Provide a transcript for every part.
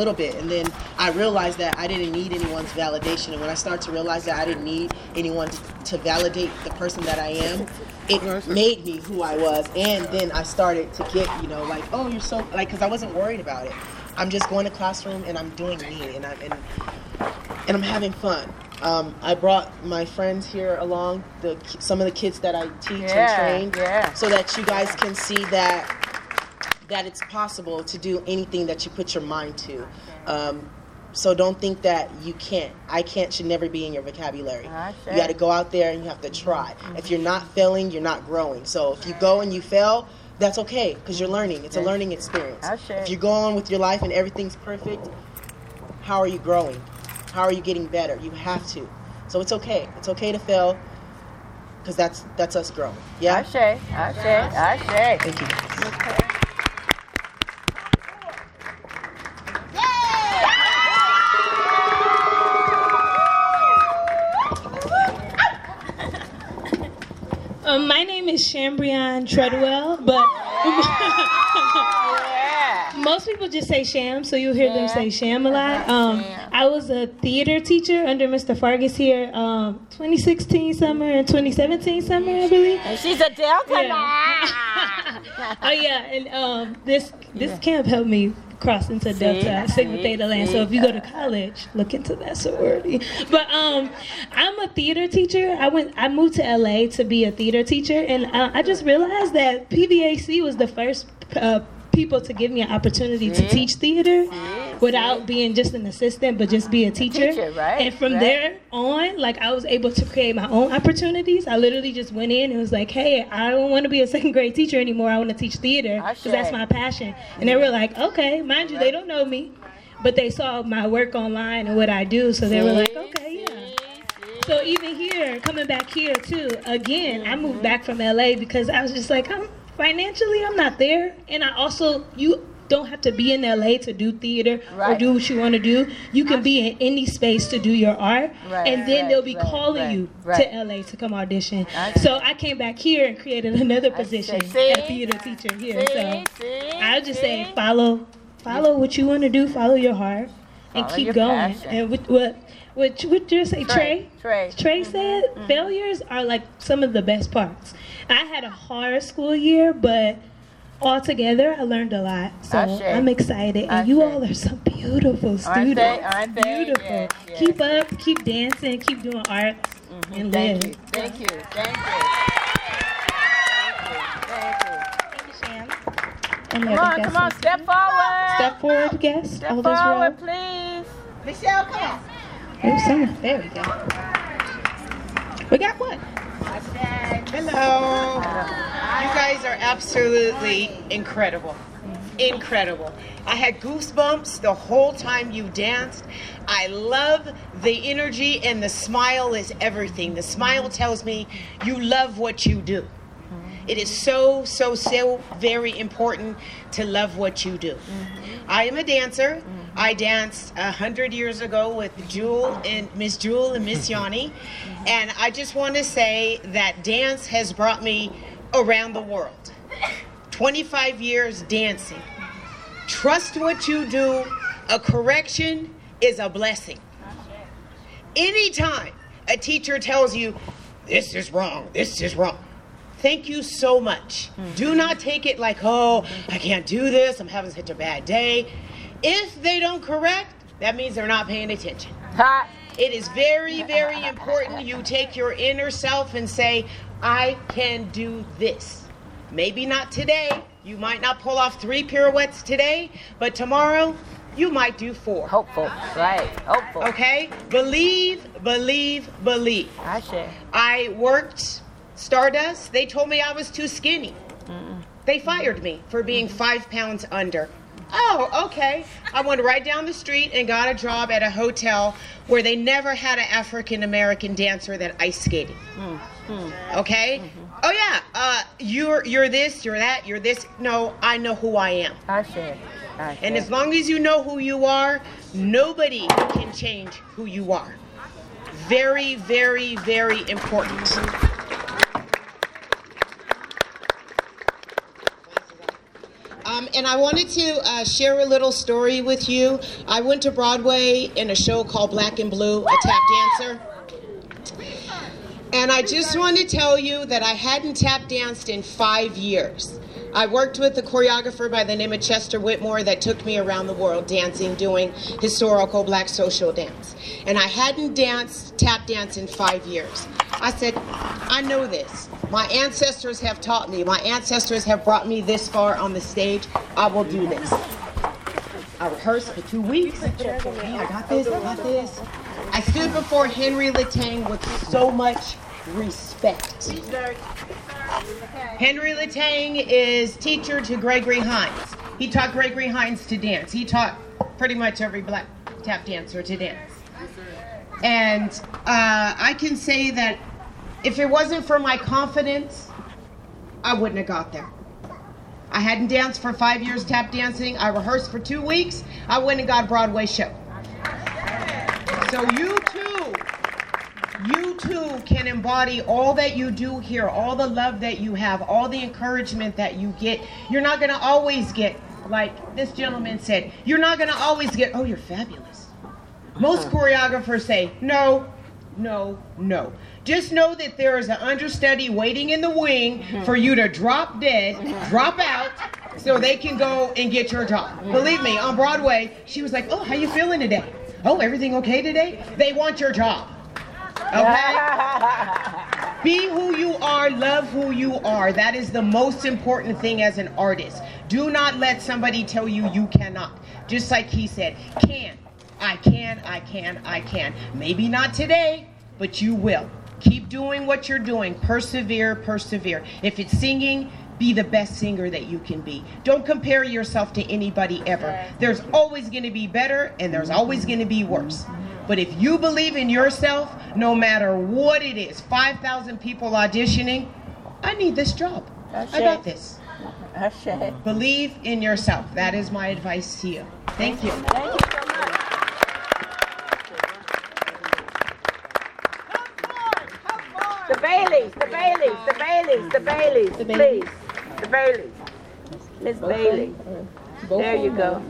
little bit and then i realized that i didn't need anyone's validation and when i started to realize that i didn't need anyone to, to validate the person that i am it made me who i was and then i started to get you know like oh you're so like because i wasn't worried about it i'm just going to classroom and i'm doing me and i'm and, and i'm having fun um, I brought my friends here along, the some of the kids that I teach Yeah, and train, yeah. so that you guys can see that that it's possible to do anything that you put your mind to. Um, so don't think that you can't. I can't should never be in your vocabulary. You got to go out there and you have to try. If you're not failing, you're not growing. So if you go and you fail, that's okay because you're learning. It's a learning experience. If you go on with your life and everything's perfect, how are you growing? How are you getting better? You have to. So it's okay. It's okay to fail because that's that's us growing. Yeah. Ashe, Ashe, Ashe. Thank you. Um, Shambrian Treadwell, but Yeah. most people just say Sham, so you'll hear them say Sham a lot. Um, I was a theater teacher under Mr. Fargus here, um, 2016 summer and 2017 summer, I believe. And she's a Delta Yeah. oh yeah, and um, this this Yeah. camp helped me cross into See? Delta Sigma? Theta Land. So if you go to college, look into that sorority. But um, I'm a theater teacher. I went, I moved to LA to be a theater teacher, and uh, I just realized that PVAC was the first. Uh, people to give me an opportunity to teach theater See? without being just an assistant but just be a teacher, teacher, right, and from right. there on like i was able to create my own opportunities. I literally just went in and was like hey i don't want to be a second grade teacher anymore. I want to teach theater because that's my passion. And they were like okay mind you they don't know me. But they saw my work online and what i do so they were like okay yeah. So even here coming back here too again i moved back from la because i was just like i'm financially i'm not there and i also you don't have to be in LA to do theater or do what you want to do. You can be in any space to do your art, Right, and then right, they'll be right, calling right, you right. to LA to come audition. I So I came back here and created another position as theater teacher here. See? So See? I just say follow, follow what you want to do, follow your heart, and Follow keep going. passion. And what what what what you say, Trey? Trey. Mm-hmm. Trey said failures are like some of the best parts. I had a hard school year, but altogether I learned a lot. So I'm excited, and you Ashe. all are some beautiful students. Aren't they? Aren't they? Beautiful. Yes, yes, keep up, keep dancing, keep doing art, and Thank live. you. Thank you. Thank you. Thank you. Thank Come on, come on, step forward. Step forward, guest. Step Hold forward, please. Michelle, come on. There we go. We got one. Hello. You guys are absolutely incredible. Incredible. I had goosebumps the whole time you danced. I love the energy and the smile is everything. The smile tells me you love what you do. It is so, so, so very important to love what you do. Mm-hmm. I am a dancer. Mm-hmm. I danced a hundred years ago with Jewel and Miss Jewel and Miss Yanni, and I just want to say that dance has brought me around the world. 25 years dancing. Trust what you do. A correction is a blessing. Anytime a teacher tells you, this is wrong, this is wrong, thank you so much. Hmm. Do not take it like, oh, I can't do this, I'm having such a bad day. If they don't correct, that means they're not paying attention. It is very, very important you take your inner self and say, I can do this. Maybe not today. You might not pull off three pirouettes today, but tomorrow you might do four. Hopeful. Right. Hopeful. Okay? Believe, believe, believe. Ashe. I worked Stardust. They told me I was too skinny. They fired me for being five pounds under. Oh, okay. I went right down the street and got a job at a hotel where they never had an African American dancer that ice skating. Okay? Oh yeah. Uh, you're you're this, you're that, you're this. No, I know who I am. Ashe. Ashe. And as long as you know who you are, nobody can change who you are. Very, very, very important. Um, Um, and I wanted to uh, share a little story with you. I went to Broadway in a show called Black and Blue, a tap dancer. And I just want to tell you that I hadn't tap danced in five years. I worked with a choreographer by the name of Chester Whitmore that took me around the world dancing, doing historical black social dance. And I hadn't danced, tap dance in five years. I said, I know this. My ancestors have taught me. My ancestors have brought me this far on the stage. I will do this. I rehearsed for two weeks. I got this, I got this. I stood before Henry LeTang with so much respect. Henry LeTang is teacher to Gregory Hines. He taught Gregory Hines to dance. He taught pretty much every black tap dancer to dance. And uh, I can say that if it wasn't for my confidence, I wouldn't have got there. I hadn't danced for five years tap dancing. I rehearsed for two weeks. I went and got a Broadway show. So you too, you too can embody all that you do here, all the love that you have, all the encouragement that you get. You're not going to always get, like this gentleman said, you're not going to always get, oh, you're fabulous. Most uh-huh. choreographers say, no, no, no. Just know that there is an understudy waiting in the wing mm-hmm. for you to drop dead, mm-hmm. drop out, so they can go and get your job. Mm-hmm. Believe me, on Broadway, she was like, oh, how you feeling today? Oh, everything okay today? They want your job. Okay? Be who you are, love who you are. That is the most important thing as an artist. Do not let somebody tell you you cannot. Just like he said, can. I can, I can, I can. Maybe not today, but you will. Keep doing what you're doing. Persevere, persevere. If it's singing, be the best singer that you can be. Don't compare yourself to anybody ever. There's always going to be better and there's always going to be worse. But if you believe in yourself, no matter what it is, 5,000 people auditioning, I need this job. I got this. Believe in yourself. That is my advice to you. Thank you. Thank you so much. The Baileys, the Baileys, the Baileys, the Baileys, please. The Baileys. Miss Bailey. There you go.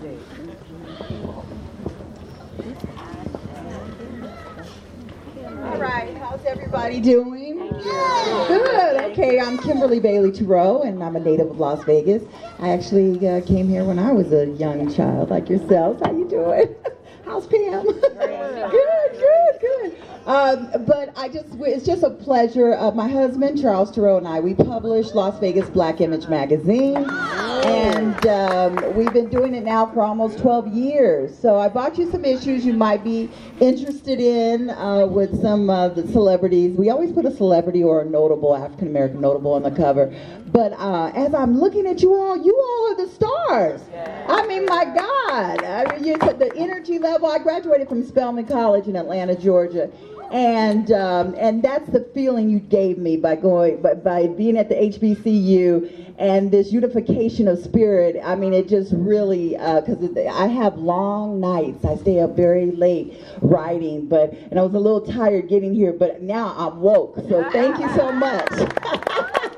All right, how's everybody doing? Good. Okay, I'm Kimberly Bailey Thoreau, and I'm a native of Las Vegas. I actually uh, came here when I was a young child, like yourselves. How you doing? How's Pam? good, good, good. Um, but I just, it's just a pleasure. Uh, my husband, Charles Thoreau, and I, we published Las Vegas Black Image Magazine. And um, we've been doing it now for almost 12 years. So I bought you some issues you might be interested in uh, with some of the celebrities. We always put a celebrity or a notable, African American notable on the cover. But uh, as I'm looking at you all, you all are the stars. I mean, my God. I mean, you, the energy level. I graduated from Spelman College in Atlanta, Georgia and um, and that's the feeling you gave me by going by, by being at the HBCU and this unification of spirit. I mean, it just really because I have long nights. I stay up very late writing, but and I was a little tired getting here, but now I'm woke. So thank you so much.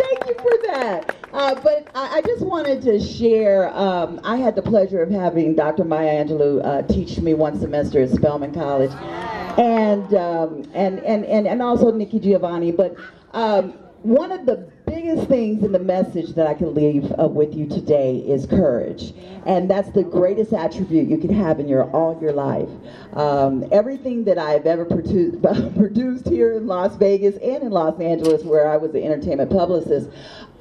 thank you for that. Uh, but I, I, just wanted to share. Um, I had the pleasure of having Dr. Maya Angelou uh, teach me one semester at Spelman College, and um, and, and and and also Nikki Giovanni. But um, one of the biggest things in the message that I can leave uh, with you today is courage, and that's the greatest attribute you can have in your all your life. Um, everything that I've ever produced, produced here in Las Vegas and in Los Angeles, where I was an entertainment publicist,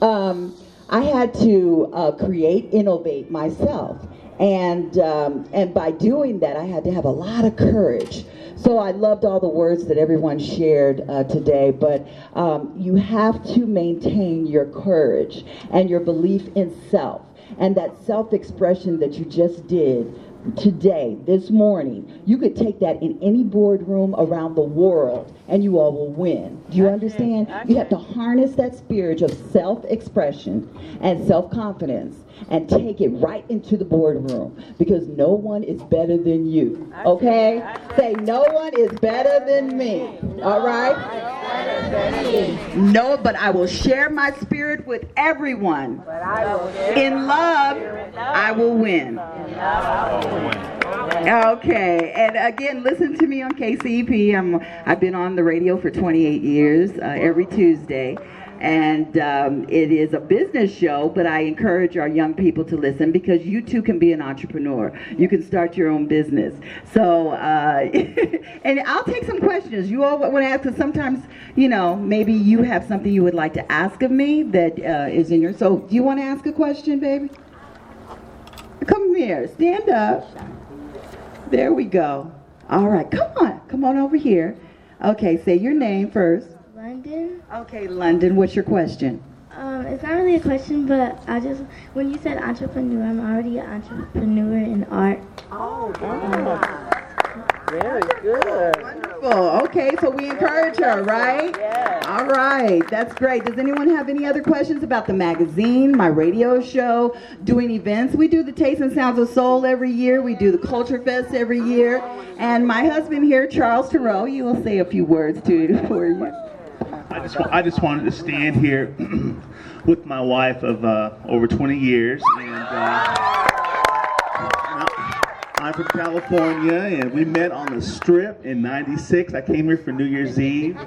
um, I had to uh, create, innovate myself, and um, and by doing that, I had to have a lot of courage. So I loved all the words that everyone shared uh, today, but um, you have to maintain your courage and your belief in self and that self-expression that you just did today, this morning, you could take that in any boardroom around the world and you all will win. Do you understand? You have to harness that spirit of self expression and self confidence and take it right into the boardroom because no one is better than you. Okay? Say, no one is better than me. All right? No, but I will share my spirit with everyone. In love, I will win. Okay, and again, listen to me on KCEP. I'm, I've been on the radio for 28 years, uh, every Tuesday and um, it is a business show, but I encourage our young people to listen because you too can be an entrepreneur. You can start your own business. So, uh, and I'll take some questions. You all want to ask, because sometimes, you know, maybe you have something you would like to ask of me that uh, is in your. So, do you want to ask a question, baby? Come here, stand up. There we go. All right, come on, come on over here. Okay, say your name first. London. Okay, London, what's your question? Um, it's not really a question, but I just when you said entrepreneur, I'm already an entrepreneur in art. Oh, Very good. Wonderful. Okay, so we encourage her, right? Yes. All right, that's great. Does anyone have any other questions about the magazine, my radio show, doing events? We do the Taste and Sounds of Soul every year. We do the Culture Fest every year. And my husband here, Charles Theroux, you will say a few words to for you. I just, I just wanted to stand here with my wife of uh, over 20 years, and uh, I'm from California, and we met on the Strip in '96. I came here for New Year's Eve,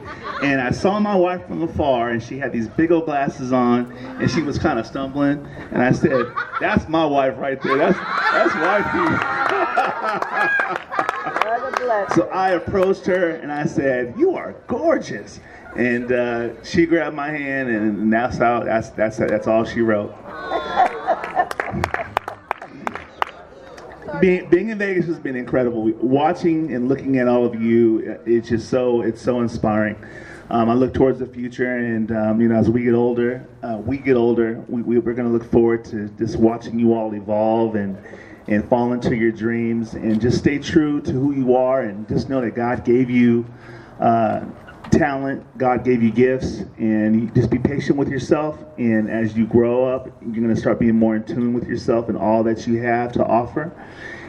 and I saw my wife from afar, and she had these big old glasses on, and she was kind of stumbling, and I said, "That's my wife right there. That's that's wifey." so I approached her and I said, "You are gorgeous." and uh, she grabbed my hand, and that's how that's that's that's all she wrote. being, being in Vegas has been incredible. Watching and looking at all of you, it's just so it's so inspiring. Um, I look towards the future, and um, you know, as we get older, uh, we get older. We, we, are going to look forward to just watching you all evolve and and fall into your dreams, and just stay true to who you are, and just know that God gave you. Uh, talent. God gave you gifts, and you just be patient with yourself. And as you grow up, you're going to start being more in tune with yourself and all that you have to offer.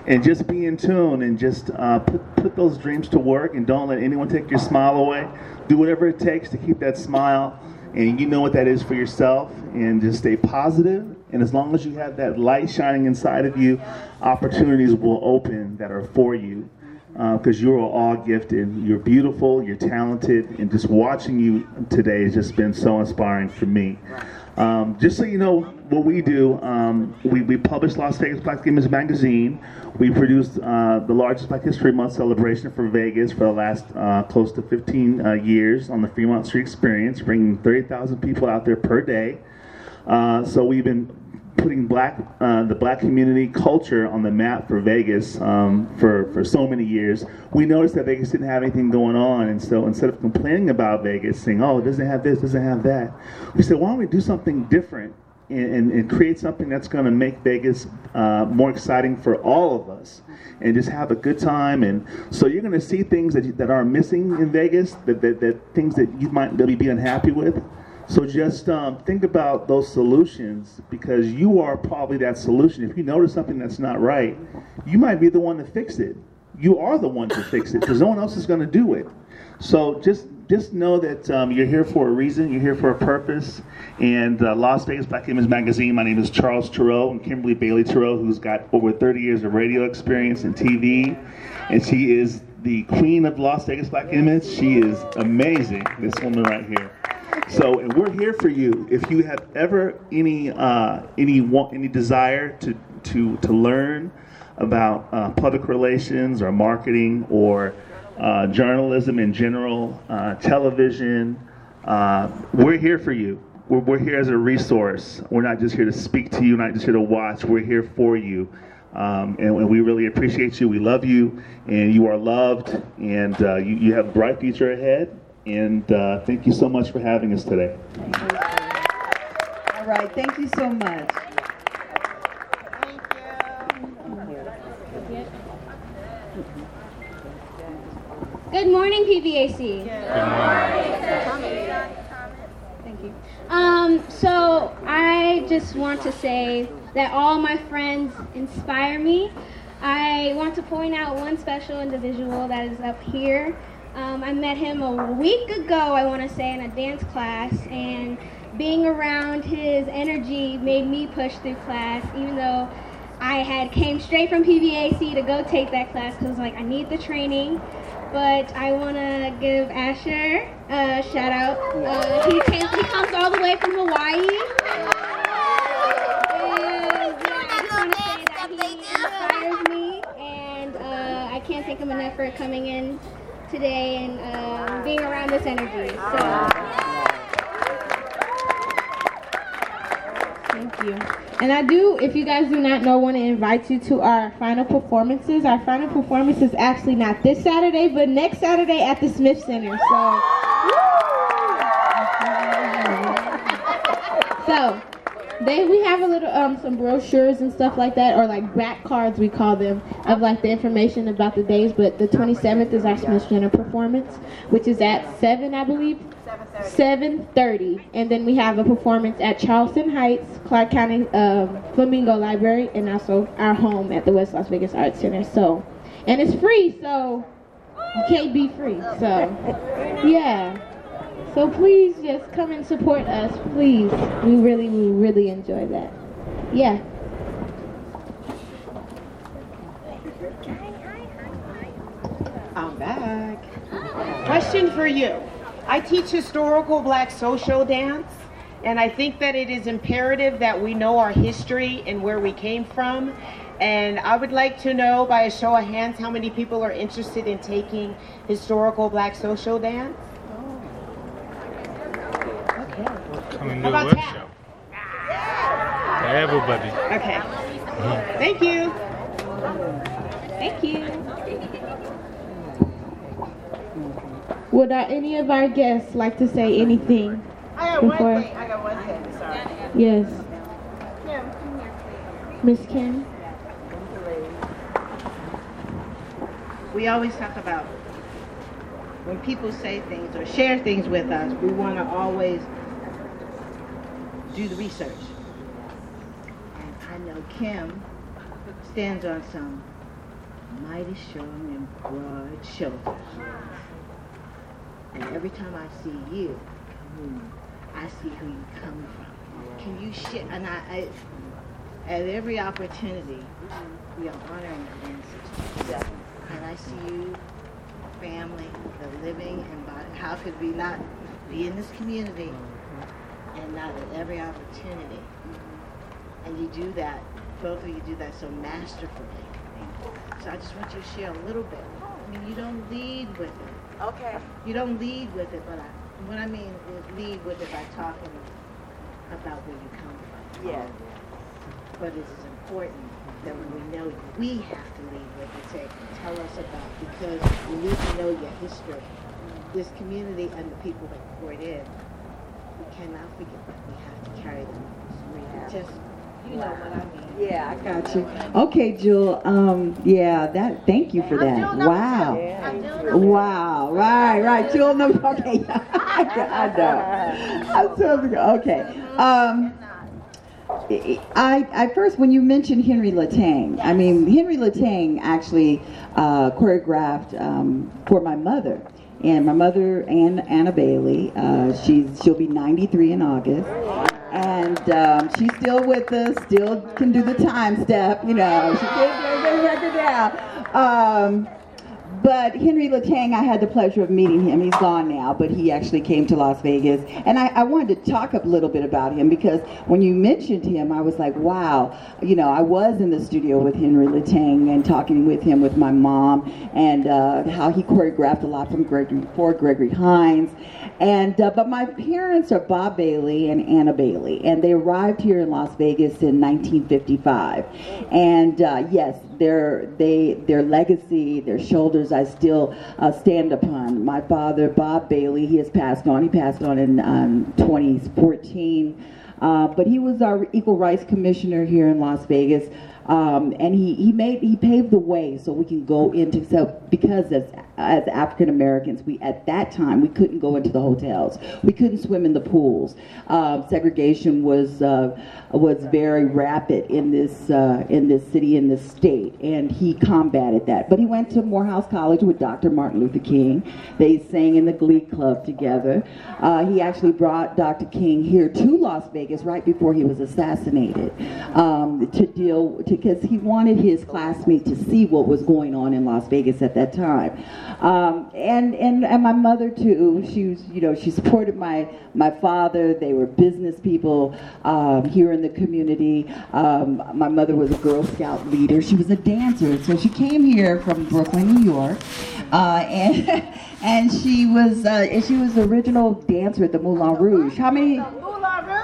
And just be in tune and just uh, put, put those dreams to work and don't let anyone take your smile away. Do whatever it takes to keep that smile, and you know what that is for yourself. And just stay positive. And as long as you have that light shining inside of you, opportunities will open that are for you because uh, you're all gifted. You're beautiful, you're talented, and just watching you today has just been so inspiring for me. Um, just so you know what we do, um, we, we publish Las Vegas Black Image Magazine. We produce uh, the largest Black History Month celebration for Vegas for the last uh, close to 15 uh, years on the Fremont Street Experience, bringing 30,000 people out there per day. Uh, so we've been putting black uh, the black community culture on the map for Vegas um, for for so many years. We noticed that Vegas didn't have anything going on, and so instead of complaining about Vegas, saying, "Oh, it doesn't have this, doesn't have that," we said, "Why don't we do something different and, and, and create something that's going to make Vegas uh, more exciting for all of us?" and just have a good time. And so you're going to see things that, that are missing in Vegas, that, that, that things that you might maybe be unhappy with. So just um, think about those solutions because you are probably that solution. If you notice something that's not right, you might be the one to fix it. You are the one to fix it because no one else is going to do it. So just just know that um, you're here for a reason. You're here for a purpose. And uh, Las Vegas Black Image Magazine. My name is Charles Theroux and Kimberly Bailey Theroux, who's got over 30 years of radio experience and TV, and she is the queen of Las Vegas Black Image. She is amazing. This woman right here. So and we're here for you. If you have ever any uh, any want, any desire to to to learn about uh, public relations or marketing or uh, journalism in general, uh, television, uh, we're here for you. We're, we're here as a resource. We're not just here to speak to you, not just here to watch. We're here for you. Um, and, and, we really appreciate you. We love you, and you are loved, and uh, you, you have a bright future ahead. And uh, thank you so much for having us today. All right, thank you so much. Good morning, PVAC. Good morning. Thank you. Um, so I just want to say that all my friends inspire me. I want to point out one special individual that is up here Um, I met him a week ago, I want to say, in a dance class, and being around his energy made me push through class, even though I had came straight from PVAC to go take that class because like I need the training. But I want to give Asher a shout out. Uh, he came, he comes all the way from Hawaii. Inspires me, and uh, I can't thank him enough for coming in today and um, being around this energy. So. Thank you. And I do, if you guys do not know, want to invite you to our final performances. Our final performance is actually not this Saturday, but next Saturday at the Smith Center. So, so they we have a little um some brochures and stuff like that, or like back cards we call them, of like the information about the days. But the 27th is our Smith Center performance, which is at seven, I believe. 7.30 and then we have a performance at charleston heights clark county um, flamingo library and also our home at the west las vegas arts center so and it's free so you can't be free so yeah so please just come and support us please we really we really enjoy that yeah I'm back. Question for you. I teach historical black social dance, and I think that it is imperative that we know our history and where we came from. And I would like to know by a show of hands how many people are interested in taking historical black social dance. Okay. Come and How do a workshop. For everybody. Okay. Thank you. Thank you. Would uh, any of our guests like to say anything? I got one before- thing. I got one thing. Sorry. Yes. Kim, come here, Miss Kim? we always talk about when people say things or share things with us, we want to always do the research. And I know Kim stands on some mighty strong and broad shoulders. And every time I see you, hmm, I see who you come from. Can you share? And I, I at every opportunity, we are honoring our ancestors. And I see you, family, the living embodied. How could we not be in this community and not at every opportunity? Mm-hmm. And you do that, both of you do that so masterfully. So I just want you to share a little bit. I mean, you don't lead with it. Okay. You don't lead with it, but I, what I mean is lead with it by talking about where you come from. Yeah. But it is important that when we know you, we have to lead with it, tell us about, because we need to know your history. This community and the people that poured in, cannot forget that we have to carry them. Just, you know what I mean. Yeah, I got you. Okay, Jewel. Um, yeah, that. Thank you for that. Wow. Wow. Right, right. Jewel number. Okay. I know. I'm so okay. Um, I, I first when you mentioned Henry LeTang, I mean Henry LeTang actually uh, choreographed um, for my mother, and my mother Ann Anna Bailey. Uh, she's she'll be 93 in August, and um, she's still with us. Still can do the time step, you know. She record now. Um, but Henry LeTang, I had the pleasure of meeting him. He's gone now, but he actually came to Las Vegas. And I, I wanted to talk a little bit about him because when you mentioned him, I was like, wow. You know, I was in the studio with Henry LeTang and talking with him with my mom and uh, how he choreographed a lot from Gregory, for Gregory Hines. And uh, but my parents are Bob Bailey and Anna Bailey, and they arrived here in Las Vegas in 1955. And uh, yes, their they their legacy, their shoulders, I still uh, stand upon. My father, Bob Bailey, he has passed on. He passed on in um, 2014. Uh, but he was our equal rights commissioner here in Las Vegas. Um, and he, he made he paved the way so we can go into so because as as African Americans we at that time we couldn't go into the hotels we couldn't swim in the pools uh, segregation was uh, was very rapid in this uh, in this city in this state and he combated that but he went to Morehouse College with Dr. Martin Luther King they sang in the Glee Club together uh, he actually brought Dr. King here to Las Vegas right before he was assassinated um, to deal because he wanted his classmates to see what was going on in Las Vegas at that time. Um, and, and and my mother too. She was you know she supported my my father. They were business people um, here in the community. Um, my mother was a Girl Scout leader. She was a dancer, so she came here from Brooklyn, New York, uh, and and she was uh, she was the original dancer at the Moulin Rouge. How many?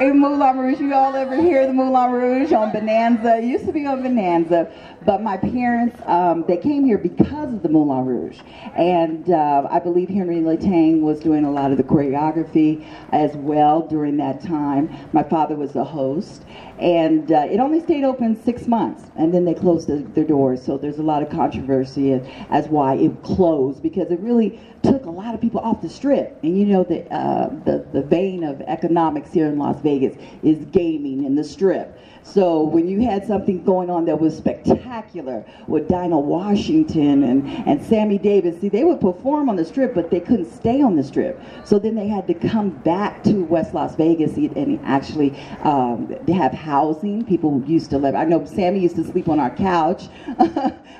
In Moulin Rouge, you all ever hear the Moulin Rouge on Bonanza? It used to be on Bonanza, but my parents, um, they came here because of the Moulin Rouge. And uh, I believe Henry LeTang was doing a lot of the choreography as well during that time. My father was the host. And uh, it only stayed open six months, and then they closed the, their doors. So there's a lot of controversy as, as why it closed because it really took a lot of people off the strip. And you know the uh, the the vein of economics here in Las Vegas is gaming and the strip. So when you had something going on that was spectacular with Dinah Washington and, and Sammy Davis, see, they would perform on the strip, but they couldn't stay on the strip. So then they had to come back to West Las Vegas and actually um, have housing. People used to live. I know Sammy used to sleep on our couch.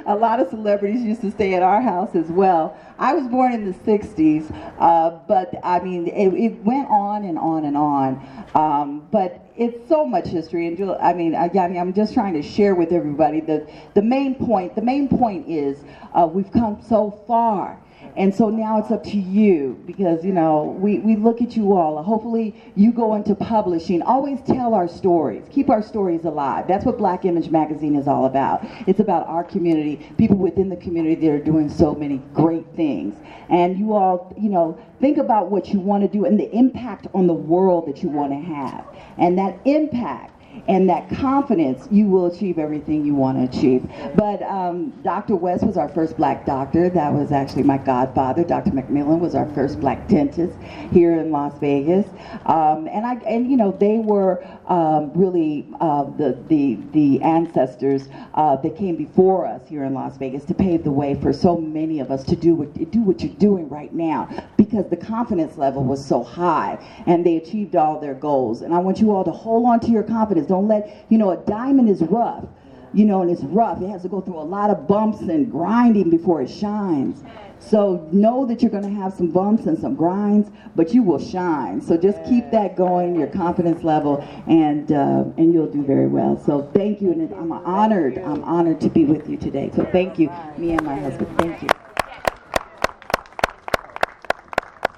a lot of celebrities used to stay at our house as well. I was born in the 60s, uh, but I mean, it, it, went on and on and on. Um, but it's so much history, and I mean, I, I, mean, I'm just trying to share with everybody the the main point. The main point is uh, we've come so far. And so now it's up to you because, you know, we, we look at you all. Hopefully you go into publishing. Always tell our stories. Keep our stories alive. That's what Black Image Magazine is all about. It's about our community, people within the community that are doing so many great things. And you all, you know, think about what you want to do and the impact on the world that you want to have. And that impact and that confidence, you will achieve everything you want to achieve. But um, Dr. West was our first black doctor. That was actually my godfather. Dr. McMillan was our first black dentist here in Las Vegas. Um, and I, and you know, they were um, really uh, the the the ancestors uh, that came before us here in Las Vegas to pave the way for so many of us to do what do what you're doing right now because the confidence level was so high and they achieved all their goals. And I want you all to hold on to your confidence. Don't let, you know, a diamond is rough, you know, and it's rough. It has to go through a lot of bumps and grinding before it shines. So know that you're going to have some bumps and some grinds, but you will shine. So just keep that going, your confidence level, and uh, and you'll do very well. So thank you, and I'm honored. I'm honored to be with you today. So thank you, me and my husband. Thank you.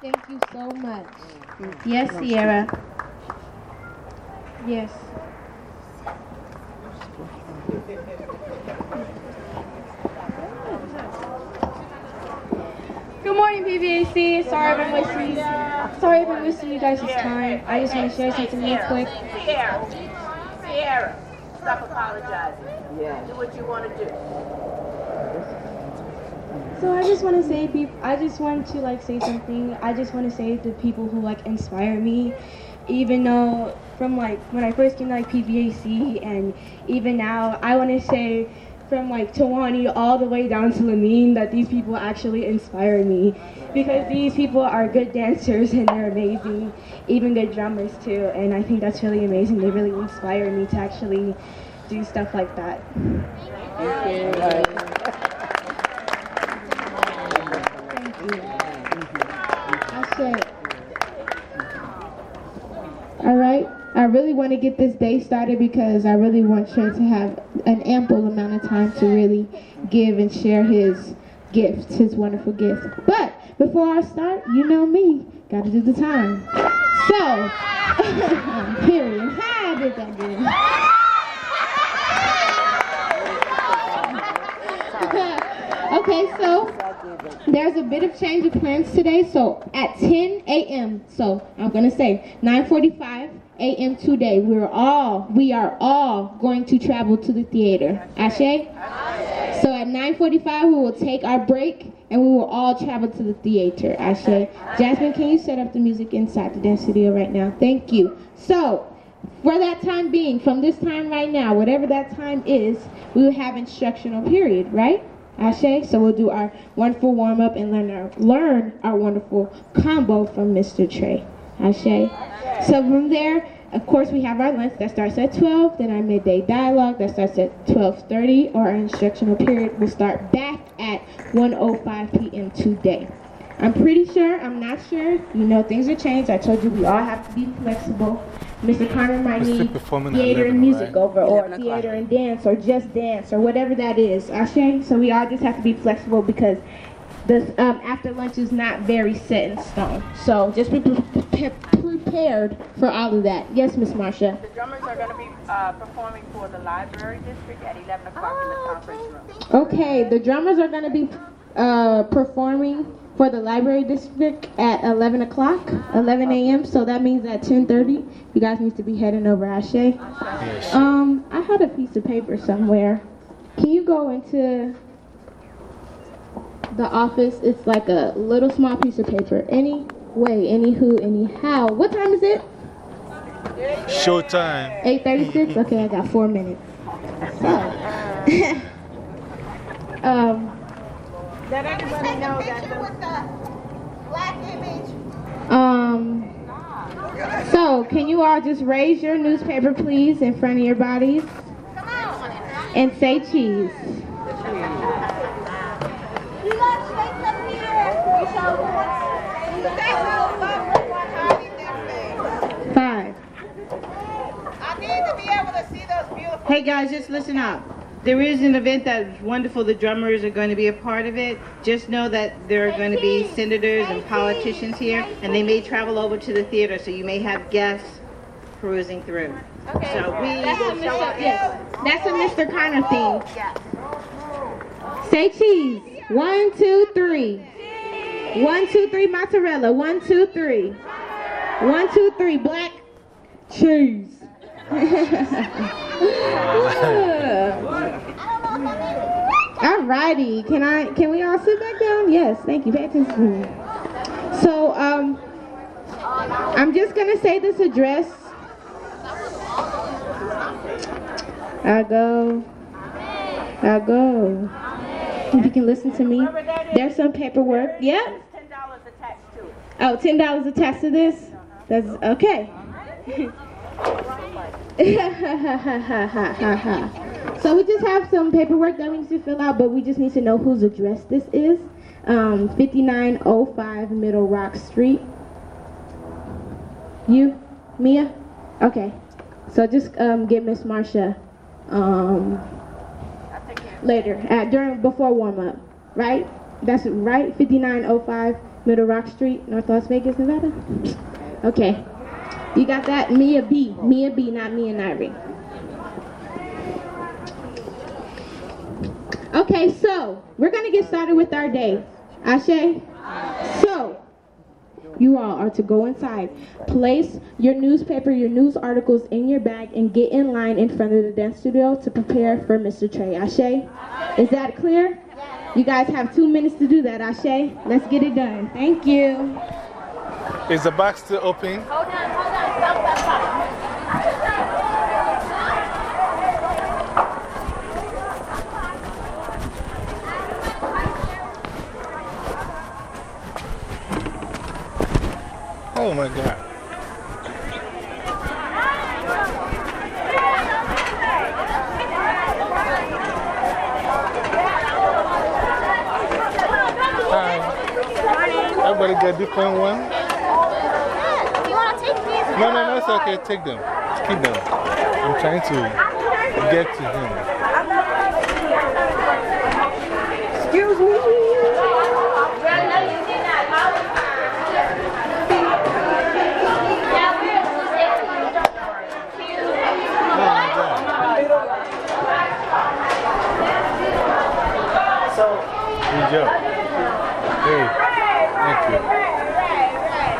Thank you so much. Yes, Sierra. Yes. Morning, PVAC. Sorry I've been wasting sorry I've been wasting you guys' time. I just want to share something real quick. Sierra, Sierra, stop apologizing. Yeah. Do what you want to do. So I just want to say, I just want to like say something. I just want to say to people who like inspire me, even though from like when I first came to like PVAC and even now, I want to say from like Tawani all the way down to Lamine that these people actually inspire me because these people are good dancers and they're amazing, even good drummers too. And I think that's really amazing. They really inspire me to actually do stuff like that. You. All right. I really want to get this day started because I really want Trent to have an ample amount of time to really give and share his gifts, his wonderful gifts. But before I start, you know me, got to do the time. So, period. How did that do? Okay, so there's a bit of change of plans today. So at 10 a.m. So I'm gonna say 9:45 a.m. today. We're all we are all going to travel to the theater. Ashe. So at 9:45 we will take our break and we will all travel to the theater. Ashe. Jasmine, can you set up the music inside the dance studio right now? Thank you. So for that time being, from this time right now, whatever that time is, we will have instructional period, right? Ashe. So we'll do our wonderful warm up and learn our learn our wonderful combo from Mr. Trey. Ashe. So from there, of course, we have our lunch that starts at 12. Then our midday dialogue that starts at 12:30, or our instructional period will start back at 1:05 p.m. today. I'm pretty sure, I'm not sure. You know, things are changed. I told you we all have to be flexible. Mr. Connor might We're need performing theater 11, and music right? over, or theater and dance, or just dance, or whatever that is. Ashe? So we all just have to be flexible because the um, after lunch is not very set in stone. So just be pre- pre- prepared for all of that. Yes, Miss Marcia. The drummers are going to be uh, performing for the library district at 11 o'clock in the conference room. Okay, the drummers are going to be uh, performing for the library district at 11 o'clock, 11 a.m. So that means at 10:30, you guys need to be heading over Ashe. Um, I had a piece of paper somewhere. Can you go into the office? It's like a little small piece of paper. Any way, any who, any how. What time is it? Showtime. 8:36. Okay, I got four minutes. So, um. Let everybody know that the black image. Um, so, can you all just raise your newspaper, please, in front of your bodies? And say cheese. Five. I need to be able to see those beautiful. Hey guys, just listen up. There is an event that's wonderful. The drummers are going to be a part of it. Just know that there are going to be senators and politicians here, and they may travel over to the theater, so you may have guests perusing through. Okay. So we That's a show Mr. up. Yes, that's a Mr. Connor thing. Say cheese. One, two, three. One, two, three, mozzarella. One, two, three. One, two, three, black cheese. Alrighty, can I? Can we all sit back down? Yes, thank you. Pay. So, um, I'm just gonna say this address. I go. I go. If you can listen to me, there's some paperwork. Yep. Oh, ten dollars attached to this. That's okay. so we just have some paperwork that we need to fill out, but we just need to know whose address this is. Um, 5905 Middle Rock Street. You, Mia? Okay. So just um, get Miss Marcia um, later, at, during before warm up, right? That's right. 5905 Middle Rock Street, North Las Vegas, Nevada. Okay. You got that? Mia B. Mia B, not Mia Nairi. Okay, so we're gonna get started with our day. Ashe? So you all are to go inside, place your newspaper, your news articles in your bag, and get in line in front of the dance studio to prepare for Mr. Trey. Ashe? Is that clear? You guys have two minutes to do that, Ashe. Let's get it done. Thank you. Is the box still open? Hold on, hold on. Stop, stop, stop. Oh my God. Hi. Everybody get different one? You want to take these? No, no, no, it's okay. Take them. Keep them. I'm trying to get to him. Excuse me. So Good job. Hey, thank you.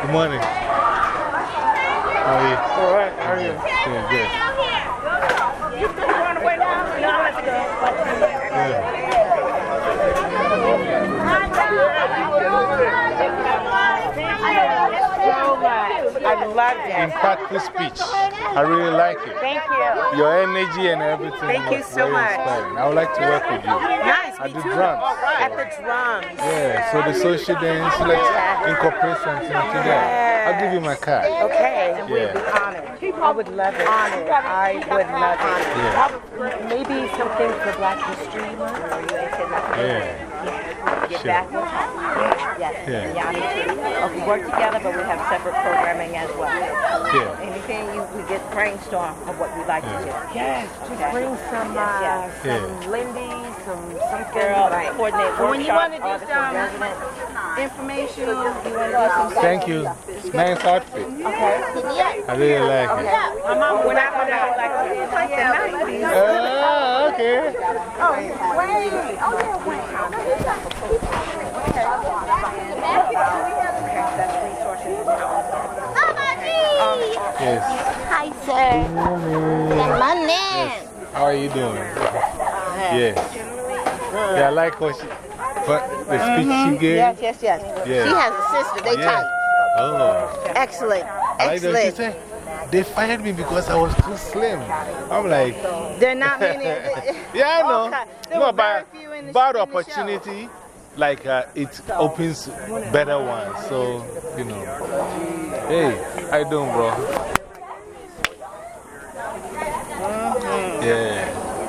Good morning. How are you? All right, how are you? Yeah, good. I love that. Impactful speech. I really like it. Thank you. Your energy and everything. Thank you so much. Inspiring. I would like to work with you. Nice, At the too. drums. At the drums. Yeah, so the social dance, let's incorporate something into that. I'll give you my card. Okay. And we'd be honored. I would love it. Honored. I would love it. Yeah. Maybe something for Black History Month. Yeah. Get Sure. back. We'll. Yes. Yeah. Yeah, me. We work together, but we have separate programming as well. Yeah. Anything you, we get brainstorm of what we'd like to do. Yes, just bring some, uh, Yes. some Lindy, some something. Girl, like coordinate So when you want to do some and information, you want to do some. Thank you. Nice outfit. Okay. I really like it. My mom, when I when I like it's like the 90s. Oh, uh, okay. Oh, wait. Oh, yeah, wait. Yes. Hi, sir. Good morning. How are you doing? Yes. Yeah, I like what she, what the speech she gave. Yes, yes, yes. Yeah. She has a sister. They Yeah. tight. Oh. Excellent. I like Excellent. they fired me because I was too slim. I'm like, There are not many. yeah, I know. Okay. No, but very few in the- bad opportunity, like uh, it opens better ones. So, you know. Hey, how you doing, bro? Yeah.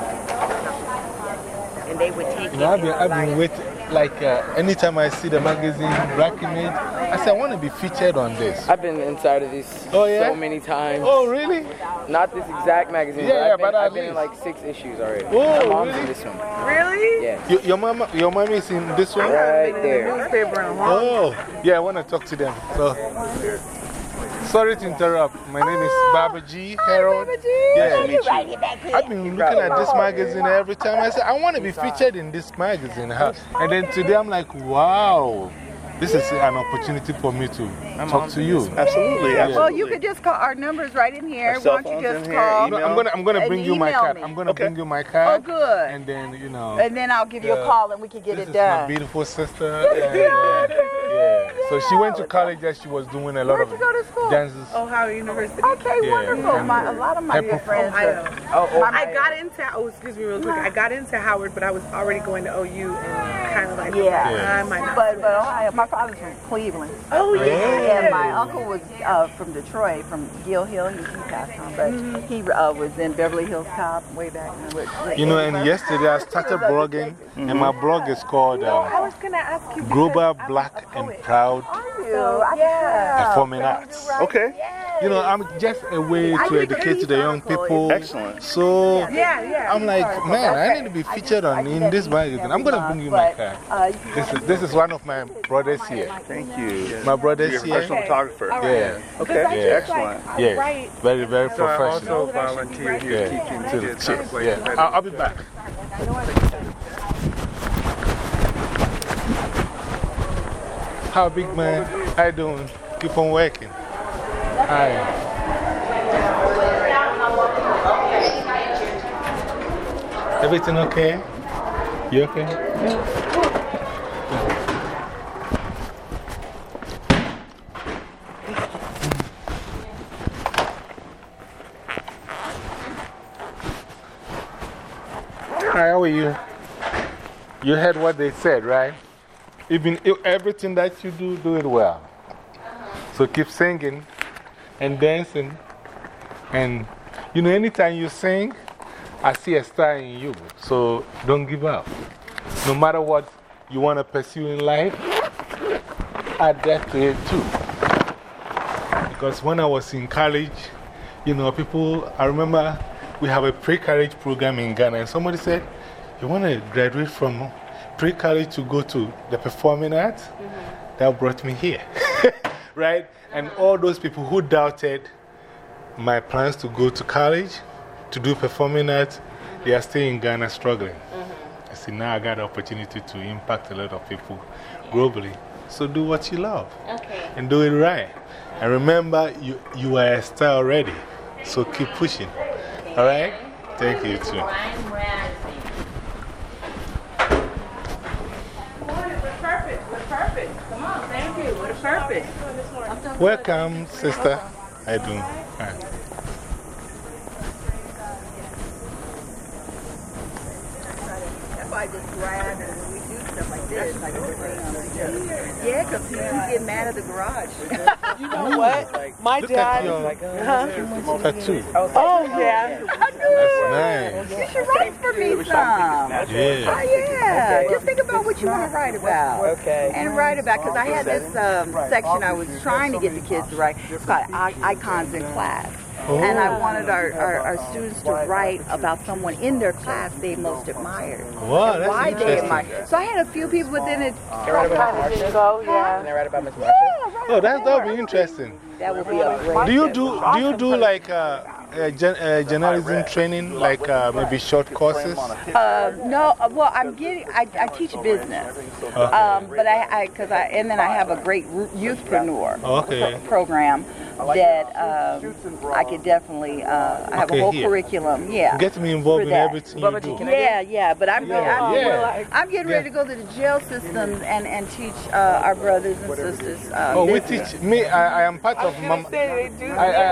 And they would take You know, I've been, I've been waiting, like, uh, anytime I see the magazine, Black Image, I say, I want to be featured on this. I've been inside of these Oh, yeah? so many times. Oh, really? Not this exact magazine, Yeah, but I've yeah, been, but I've been in like six issues already. Oh, My mom's really? in this one. Really? Yeah. Your, your, mama, your mom is in this one? Right there. Oh, yeah, I want to talk to them. So, sorry to interrupt. My name is Baba G. Harold. Yeah, I've been looking at this magazine every time. I said, I want to be featured in this magazine. And then today I'm like, wow, this is an opportunity for me to talk to you. Absolutely, Yeah. Well, you could just call our numbers right in here. Why don't you just in here, call? I'm gonna, I'm gonna bring you my card. me. I'm gonna bring you my card. Oh, card. good. And then, you know. And then I'll give you a call and we can get this it is my done. beautiful sister. and, uh, yeah. So she went to college and she was doing a lot of dances. Ohio University. Okay, Yeah. wonderful. My, a lot of my Her dear friends Ohio. are. Oh, I got into, oh, excuse me real quick. I got into Howard, but I was already going to OU and kind of like, Yeah. I might not. But, but Ohio, my father's from Cleveland. Oh, yeah. And my uncle was uh, from Detroit, from Gill Hill. He, he passed on, but Mm-hmm. he uh, was in Beverly Hills Cop way back when. With, with You know, and yesterday I started blogging, and my blog is called I um, was going to ask you. because Global Black and Proud So, yeah. Performing Arts. Okay. You know, I'm just a way to educate the young people. Excellent. So Yeah, yeah. I'm like, Sorry, man, I need to be featured on in this magazine. I'm going to bring you my card. Uh, This is, this is one of my brothers here. Thank you. My brothers You're a here. professional photographer. Yeah. Okay. Because I Yeah. just, Yeah. Very, very So I professional. also volunteer here yeah. teaching To kids how to kids. play Yeah. I'll, I'll be back. How big man? How you doing? Keep on working. Hi. Everything okay? You okay? Hi, how are you? You heard what they said, right? Even everything that you do, do it well. So keep singing and dancing. And, you know, anytime you sing, I see a star in you. So don't give up. No matter what you want to pursue in life, add that to it too. Because when I was in college, you know, people, I remember we have a pre college program in Ghana, and somebody said, You want to graduate from pre college to go to the performing arts? Mm-hmm. That brought me here. right? And uh-huh. all those people who doubted my plans to go to college to do performing arts, they are still in Ghana struggling. Mm-hmm. You see, now I got the opportunity to impact a lot of people globally. So do what you love. Okay. And do it right. And remember, you, you are a star already. So keep pushing. All right? Thank you too. Perfect. We're perfect. Come on, thank you. We're perfect. Welcome, sister. How you doing? That's why I just grab and we do stuff like this, like we're playing Yeah, because people get mad at the garage. You know what? My Look dad. at your Huh? tattoo. Oh, yeah. I That's do. nice. You should write for me some. Yeah. Oh, yeah. Just think about what you want to write about. Okay. And write about, because I had this um, section I was trying to get the kids to write. It's called Icons in Class. And I wanted our, our, our students to write about someone in their class they most admired. Wow, and that's why they admired. So I had a few people within it. Can I write about Miss Marsha? Go, yeah. Can I write about Miss Marsha? Oh, that's, that'll be interesting. That would be a great. Do you do, do, you do like uh, uh, gen, uh, journalism training, like uh, maybe short courses? Uh, no, uh, well, I'm getting. I, I teach business, um, but I, I, because I, and then I have a great ru- youthpreneur Okay. pro- program that um, I could definitely. Uh, I have Okay, a whole here. curriculum. Yeah. Get me involved in everything you do. Yeah, yeah, but I'm, Yeah, I'm, yeah. I'm getting ready to go to the jail system and, and teach uh, our brothers and sisters. Uh, Oh, we business. teach. Me, I, I am part of Mama. I,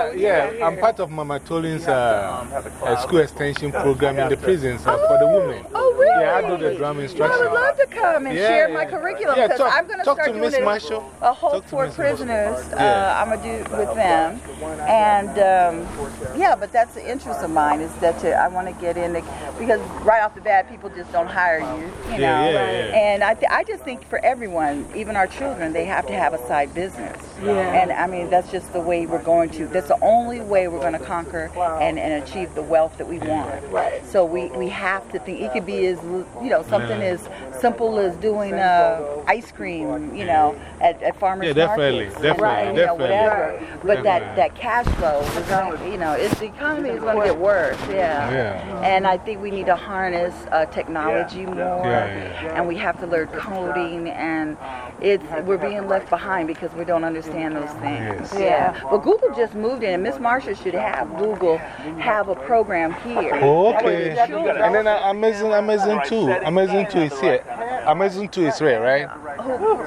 I, yeah, I'm part of Mama Tolin's uh, uh, school extension program in the prisons for the women. Oh, really? Yeah, I do the drum I instruction. would love to come and Yeah, share yeah. my curriculum Yeah, because talk- I'm going to talk start to doing Miss it. Marshall. A whole Talk for prisoners. Uh, I'm going to do with them, and um, yeah, but that's the interest of mine is that to, I want to get in the, because right off the bat people just don't hire you, you know. Yeah, yeah, yeah. And I, th- I just think for everyone, even our children, they have to have a side business. Yeah. And I mean that's just the way we're going to. That's the only way we're going to conquer and, and achieve the wealth that we want. Right. So we, we have to think. It could be as you know something Yeah. as simple as doing uh, ice cream, you know, at, at farmers Yeah, definitely, markets. definitely, right, you know, definitely. whatever. But that, that cash flow is going you know, it's, the economy is going to get worse. Yeah. Yeah. And I think we need to harness uh, technology more. Yeah, And we have to learn coding, and it's we're being left behind because we don't understand those things. Yes. Yeah. Well, Google just moved in, and Miss Marsha should have Google have a program here. Okay. And then uh, Amazon, Amazon too. Amazon too is here. Amazon too is here, right?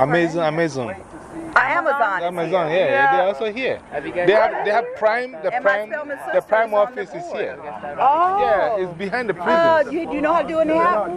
Amazon, Amazon. Uh, Amazon. Amazon, yeah, they're also here. They have, they have Prime, the And my Prime, film and the Prime office is here. Oh. Yeah, it's behind the Uh, prison. do you, do you know how to do an app?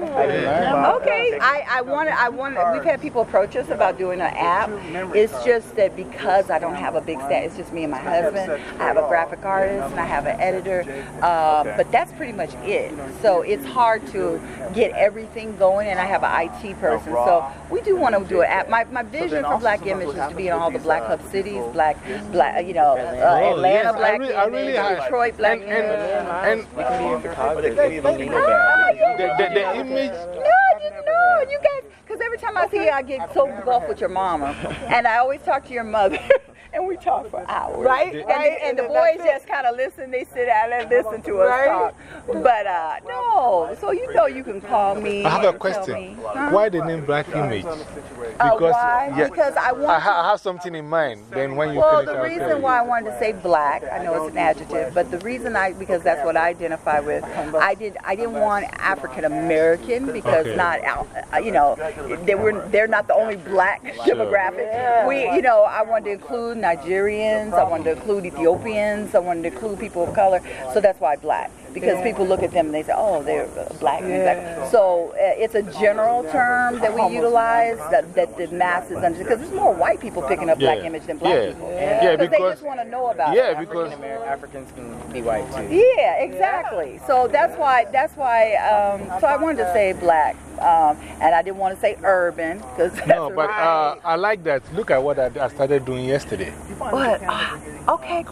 Okay, I, I want I want we've had people approach us about doing an app. It's just that because I don't have a big staff, it's just me and my husband. I have a graphic artist and I have an editor, um, but that's pretty much it. So it's hard to get everything going, and I have an IT person. So we do want to do an app. My, my vision for Black Image is to be in all the Black Hub cities, Black, black, you know, uh, Oh, Atlanta yes, I Black really- I really have- Detroit Black and- and- and- We can be in photography. We even The, the, the image, No, you know, you guys, because every time I see you, I get so involved with your mama. And I always talk to your mother. And we talk for hours. Right, And, right, and the and boys that's it. just kind of listen. They sit down and listen to us Right. talk. But uh, no, so you know you can call me. I have a question. Huh? Why the name Black Image? Uh, why? Because I want I, ha- I have something in mind. Then when you Well, the reason why I wanted to say black, I know it's an adjective, but the reason I, because that's what I identify with, I did, I didn't want African American because Okay. not, out, uh, you know, they were, they're not the only black demographic. We, you know, I wanted to include Nigerians, I wanted to include Ethiopians, I wanted to include people of color, so that's why black. Because people look at them and they say, oh, they're black. black. So uh, it's a general term that we utilize that, that the masses understand. Because there's more white people picking up black Yeah. image than black Yeah. people. Yeah, they because- they just want to know about Yeah, it. because Africans can be white too. Yeah, exactly. So that's why that's why um, so I wanted to say black. Um, and I didn't want to say urban because no, but uh, I like that. Look at what I, I started doing yesterday. What? Ah, okay.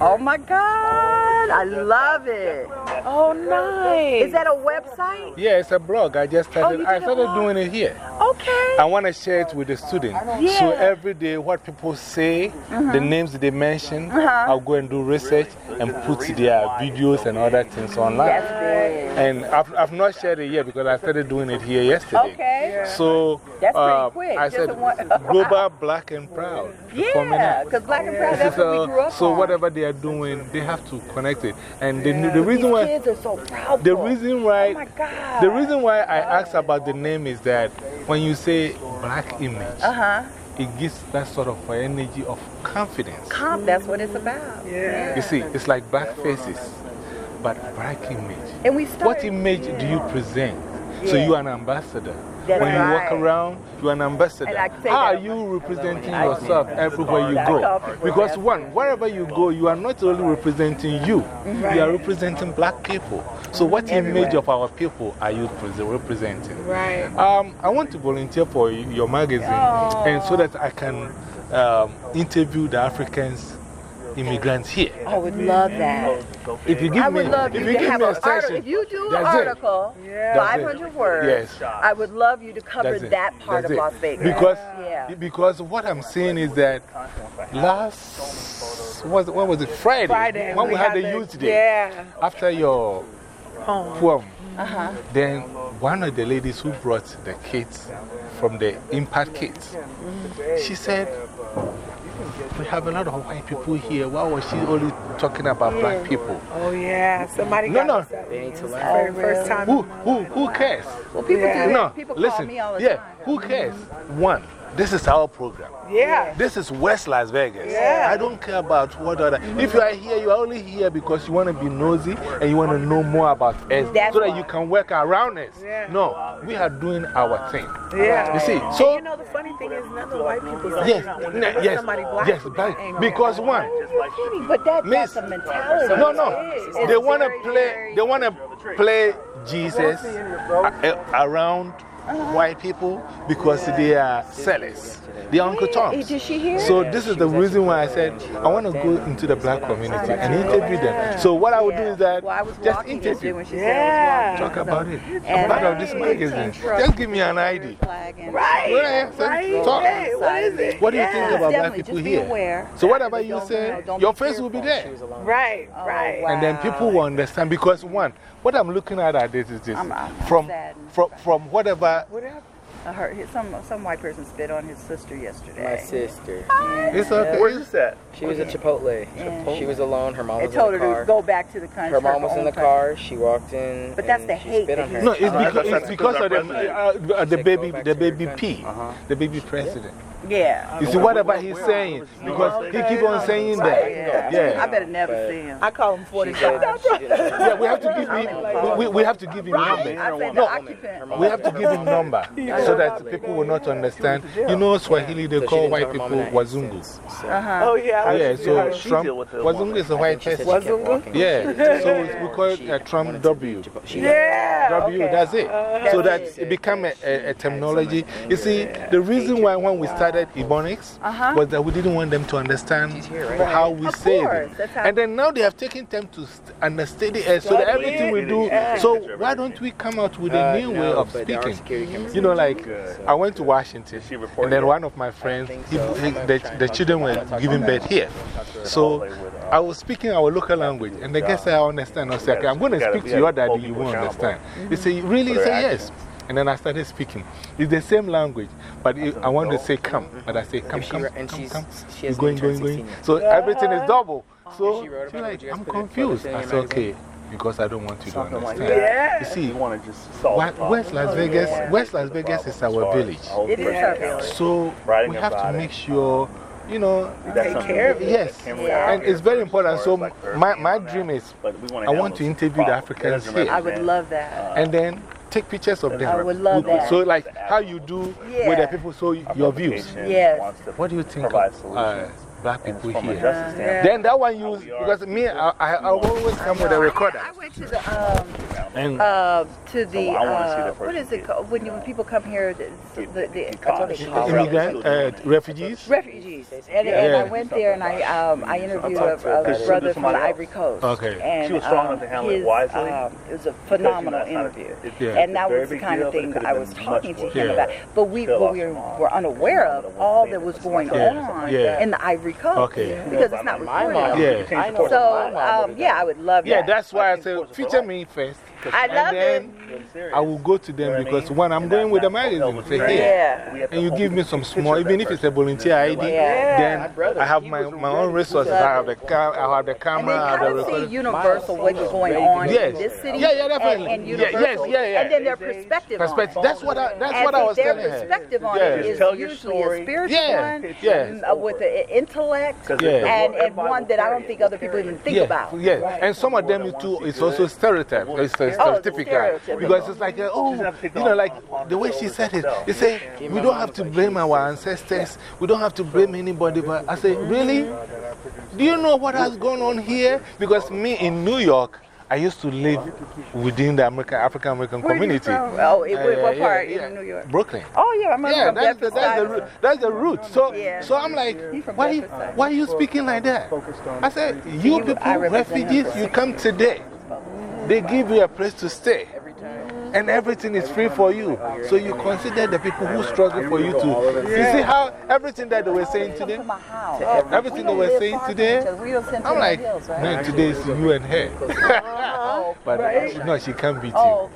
Oh my God. I love it. Oh, nice. Is that a website? Yeah, it's a blog. I just started, you I started doing it here. Okay. I want to share it with the students. Yeah. So every day, what people say, the names they mention, Uh-huh. I'll go and do research and put their videos and other things online. That's good. And I've, I've not shared it yet because I started doing it here yesterday. Okay. So That's pretty uh, quick, I said global black and proud. Yeah, because Black and Proud, This that's what we grew up So on. whatever they are doing, they have to connect it. And the, the reason These why. so proud. The reason why, Oh the reason why I asked about the name is that when you say black image, Uh huh. it gives that sort of energy of confidence. Com, that's what it's about. Yeah. You see, it's like black faces, but black image. And we start, What image do you present? So you're an ambassador. That's when you walk around, you're an ambassador. And I say How are you representing yourself everywhere you go? Because, one, wherever you go, you are not only representing you, Right. you are representing black people. So, what Everywhere. image of our people are you representing? Right. Um, I want to volunteer for your magazine and so that I can um, interview the Africans immigrants here. I would love that. If you give I me, love you to have me an a article. If you do an it. article, it. 500 words, Yes. I would love you to cover That's that part That's of it. Las Vegas. Because, yeah. because what I'm saying is that last, what, what was it, Friday? Friday, When we, we had had the youth day. yeah. After your Poem. poem, Uh-huh. then one of the ladies who brought the kids from the Impact Kids, she said, we have a lot of white people here. Why was she only talking about black people? Oh, yeah. Somebody No, got no. upset. They need to It's the learn. First time. Who, who, who cares? Well, people Yeah. do No, that. People call listen. me all the yeah, time. who cares? One, this is our program. Yeah. This is West Las Vegas. Yeah. I don't care about what other. If you are here, you are only here because you want to be nosy and you want to know more about us That's so that you can work around us. Yeah. No, we are doing our thing. Yeah. You see, And so. you know, the funny thing is, none of the white people Yes, yes, Somebody black yes, but- ain't because one, But that, Miss, that's a mentality. no, no, they want to play, they want to play Jesus around white people because they are sellers. They are Uncle oh, Toms. Did she hear? So this is the reason why I said I want to go into the black community and interview them. So what I would do is that Well, I was just interview. when she said I was walking. Talk about it. I'm And- part of this magazine. Just give me an ID. Right. Right. talk. Hey, what is it? What do you think about black people here? So whatever you say, your face will be there. Right, right. And then people will understand because one, what I'm looking at at this is this I'm- I'm from, from, from whatever, What happened? I some, some white person spit on his sister yesterday. My sister. it's okay. Where's that? She was at Chipotle. Yeah. She was alone. Her mom They was told in her the to go back to the country. Her mom was in own the country. car. She walked in. But that's the hate that on he- her. No, it's because, it's because of the, uh, uh, the baby, the baby country. P, Uh-huh. the baby president. Yeah. You see, whatever he's saying, because he keep on saying that. Yeah. Yeah. I better never But- see him. I call him 40 She said she didn't- Yeah, we have to give him, we, we, we have to give him I number. No, we have to give him number so that people will not understand. You know, Swahili, they call white people mom and I wazungu. Uh-huh. Oh, yeah. Yeah, so how does she Trump, deal with the wazungu is a white person. she kept walking. Yeah, so we call it She uh, Trump W. leave Chipotle. She Yeah. W, that's it. Uh, so that it became a, a, a terminology. You see, the reason why when we started Ebonics Uh-huh. was that we didn't want them to understand here, right? how we Of say course, it. how- And then now they have taken time to understand it. So that everything we do, so why don't we come out with a Uh, new no, way of but there are speaking? You know, like I went to Washington, and then one of my friends, think he, he- the, the children were giving birth here. So I was speaking our local language, and the guy said, I understand. I said, okay, I'm going to speak to your gotta daddy, you won't understand. He said, Really? He said, Yes. Actions. And then I started speaking. It's the same language, but it, I want to say come. But I say, come, If she come, come, come. she You're hasn't going, going, going. 16 yet. So everything is double. So she wrote she's like, would you guys I'm confused. put I your said, okay, because I don't want you to Something like understand. that. You see, You want to just solve Wa- the problem. West Las Vegas, West Las Vegas is our village. It is our village. So we have to make sure, you know, Take care of it. Yes, that can really Yeah. and it's very important. So, Like my, my dream is But we wanna I want to this interview the. Africans here. I would love that. and then take pictures of them. I would love that. So, like how you do with the people, so your views. Yes. What do you think provide of uh, solutions. Black people from here? justice standpoint, Then that one use, because me, I, I, I always come with a recorder. I went to the, um, And- uh, to the, I wanna see uh, that what is it called? When, you, when people come here, the, the, the, That's what they call Immigrant, uh, refugees? Refugees. And, Yeah. and I went there and I, um, I interviewed a, a brother from the Ivory Coast. Okay. And, She was strong um, enough to handle it his, wisely. um, it was a Because, you know, phenomenal a- interview. And that was the kind of deal, but it thing I was talking to him about. But we, but we were, were unaware of all that was going on in the Ivory Coast. Okay. Because it's not recorded. Yeah. I know. So, um, yeah, I would love Yeah, that. that's why I said feature me first. I love then I will go to them because when I'm going with the magazine, say, hey, Yeah. and you give me some small, even if it's a volunteer ID, Yeah. then I have my, my own resources. I have the, car, I have the And camera, then I have kind the of see recorder. universal what's going on Yes. in this city. Yeah, yeah, definitely. And, and Yeah, yes, yeah, yeah. And then their perspective. perspective. On that's what I, that's and what I see, was their telling her. perspective on Yeah. it is Tell usually a spiritual Yeah, one, yeah. uh, with an intellect, and, and one that I don't think other people even think about. Yeah, and some of them too is also stereotype. It's Oh, stereotypical. Stereotypical. Because it's like, uh, oh, you know, like the way she said it. You say, we don't have to blame our ancestors. We don't have to blame anybody. But I say, really? Do you know what has gone on here? Because me in New York, I used to live within the American, African American community. from? Oh, in what- what part yeah. in New York? Brooklyn. Oh, yeah, I'm Yeah, from that's the, that's, the root, that's the root. So, Yeah. so I'm like, why, you, Bedford side. why are you speaking like that? I said, you you- people, I represent him refugees, you come today. They give you a place to stay. And everything is free for you. So you consider the people who struggle for you to. You see how everything that they were saying today? Everything they were saying today? I'm like, man, today is you and her. but no, she can't beat you.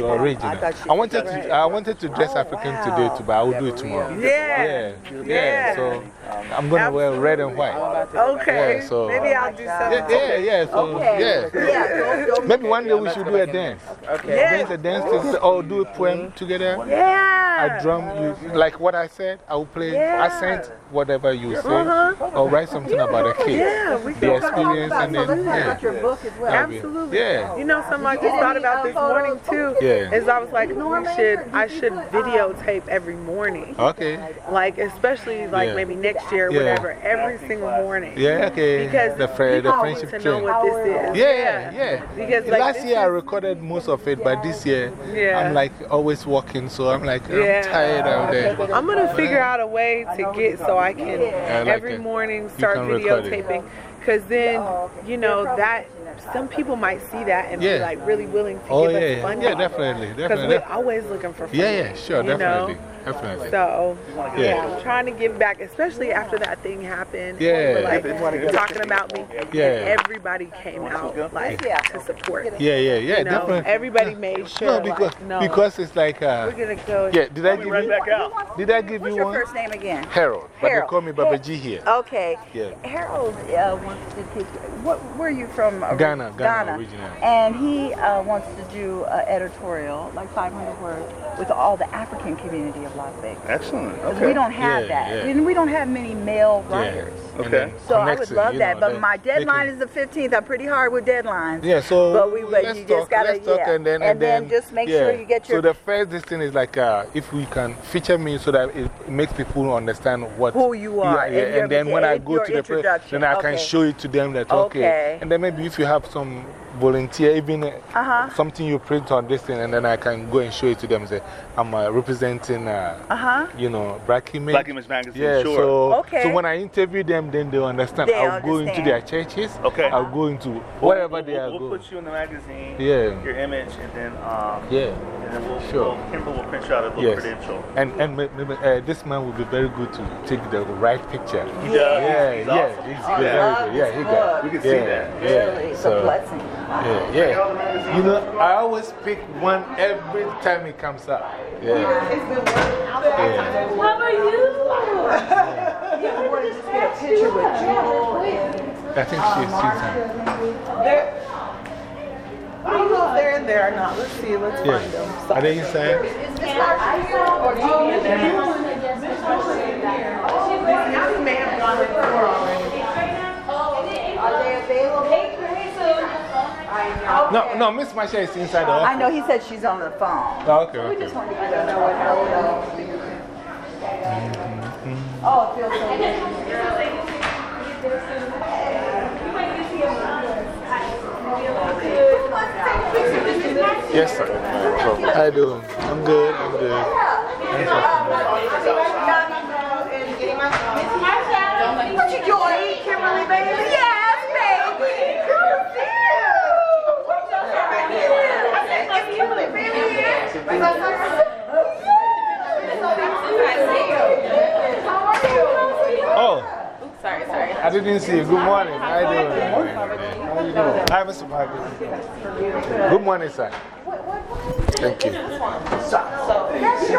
You're original. I wanted to, I wanted to dress African today, too, but I will do it tomorrow. Yeah. Yeah. Yeah. yeah. So Um, I'm going to wear red and white. Okay. Yeah, so, Maybe I'll do something. yeah, yeah, yeah. So, Okay. yeah. Maybe one day we should do a dance. Okay. Dance a dance together, or oh, do a poem together. Yeah. I drum, you, like what I said, I will play Yeah. accent, whatever you uh-huh. say, Uh-huh. or write something about a kid. Yeah, we the can talk experience, about and then, something yeah. about your book as well. Absolutely. Yeah. You know, something I just thought about this morning too. Yeah. Is I was like, we should, I should videotape every morning. Okay. Like, especially like maybe next year or Yeah. whatever, every single morning. Yeah, okay. Because the, fri- the friendship want to know what this is. Yeah, yeah. Because like Last year I recorded most of it, but this year Yeah. I'm like always walking, so I'm like, I'm Yeah. tired of that. I'm gonna figure out a way to get so I can I like every it. morning start can record it. videotaping. Because then, you know, that some people might see that and be like really willing to Oh, give yeah, us yeah. funding. Yeah, definitely, Because we're always looking for funding. Yeah, yeah, sure, you know? Definitely. Definitely. So, Yeah. yeah. I'm trying to give back, especially after that thing happened. Yeah. People were, like talking about me. Yeah. And everybody came out like yeah. to support. Yeah, yeah, yeah, You know, definitely. Everybody made sure. No, because, like, no, because it's like, uh, we're gonna go. yeah, did I give right you, back out. did I give What's you your one? first name again? Harold, but Harold. they call me Baba G here. Okay. Yeah. Harold uh, wants to teach. What, where are you from? ori- Ghana, Ghana originally. And he uh, wants to do an editorial, like 500 words, with all the African community of Las Vegas. Excellent. 'Cause Okay. We don't have Yeah, that. yeah. And we don't have many male writers. And Okay. So I would love you that. know, But then my deadline can- is the 15th. I'm pretty hard with deadlines. Yeah, so But we- but let's you talk, just gotta- let's talk yeah. and then, And then just make yeah. sure you get your- So the first this thing is like uh, if we can feature me so that it makes people understand what Who you are, yeah, and and then when I go to the place, introduction. then I can show it to them that okay. Okay. And then maybe if you have some volunteer, even uh, Uh-huh. something you print on this thing, and then I can go and show it to them. Say I'm uh, representing, uh, Uh-huh. you know, Black Image. Black Image Magazine, Yeah, sure. so, Okay. so when I interview them, then they understand. They I'll go into their churches. Okay. I'll go into We'll- wherever we'll, they are we'll, going. We'll put you in the magazine. Yeah. Your image, and then, um, Yeah. and then we'll, Sure. we'll, Kimber will print you out a little Yes. credential. And, and may- maybe, uh, this man will be very good to take the right picture. He does. Yeah, He's yeah. awesome. He's Oh, very yeah. good. Yeah, he got We can yeah, see that. Yeah. Really, it's a so, blessing. Yeah, yeah. You know, I always pick one every time it comes out. Yeah. yeah. How are you? Yeah, I just get a picture with Jewel I think she's sweet. They're- I don't know if they're in there or not. Let's see. Let's find them. Yeah. Are they inside? You may have gone before already. Are they available? No, no, Miss Masha is inside the I know he said she's on the phone. Oh, okay, We okay. just wanted to know what Harold mm-hmm, Oh, mm-hmm. it feels so good. Yes, sir. How you doing? I'm good. I'm good. Thanks for coming. What you doing, Kimberly, baby. Come It's Kimberly, baby. Oh, Sorry, sorry. I didn't see you. Good morning. How you doing? How you doing? Hi, Mr. Parker. Good morning, sir. Thank you. Yeah, yeah,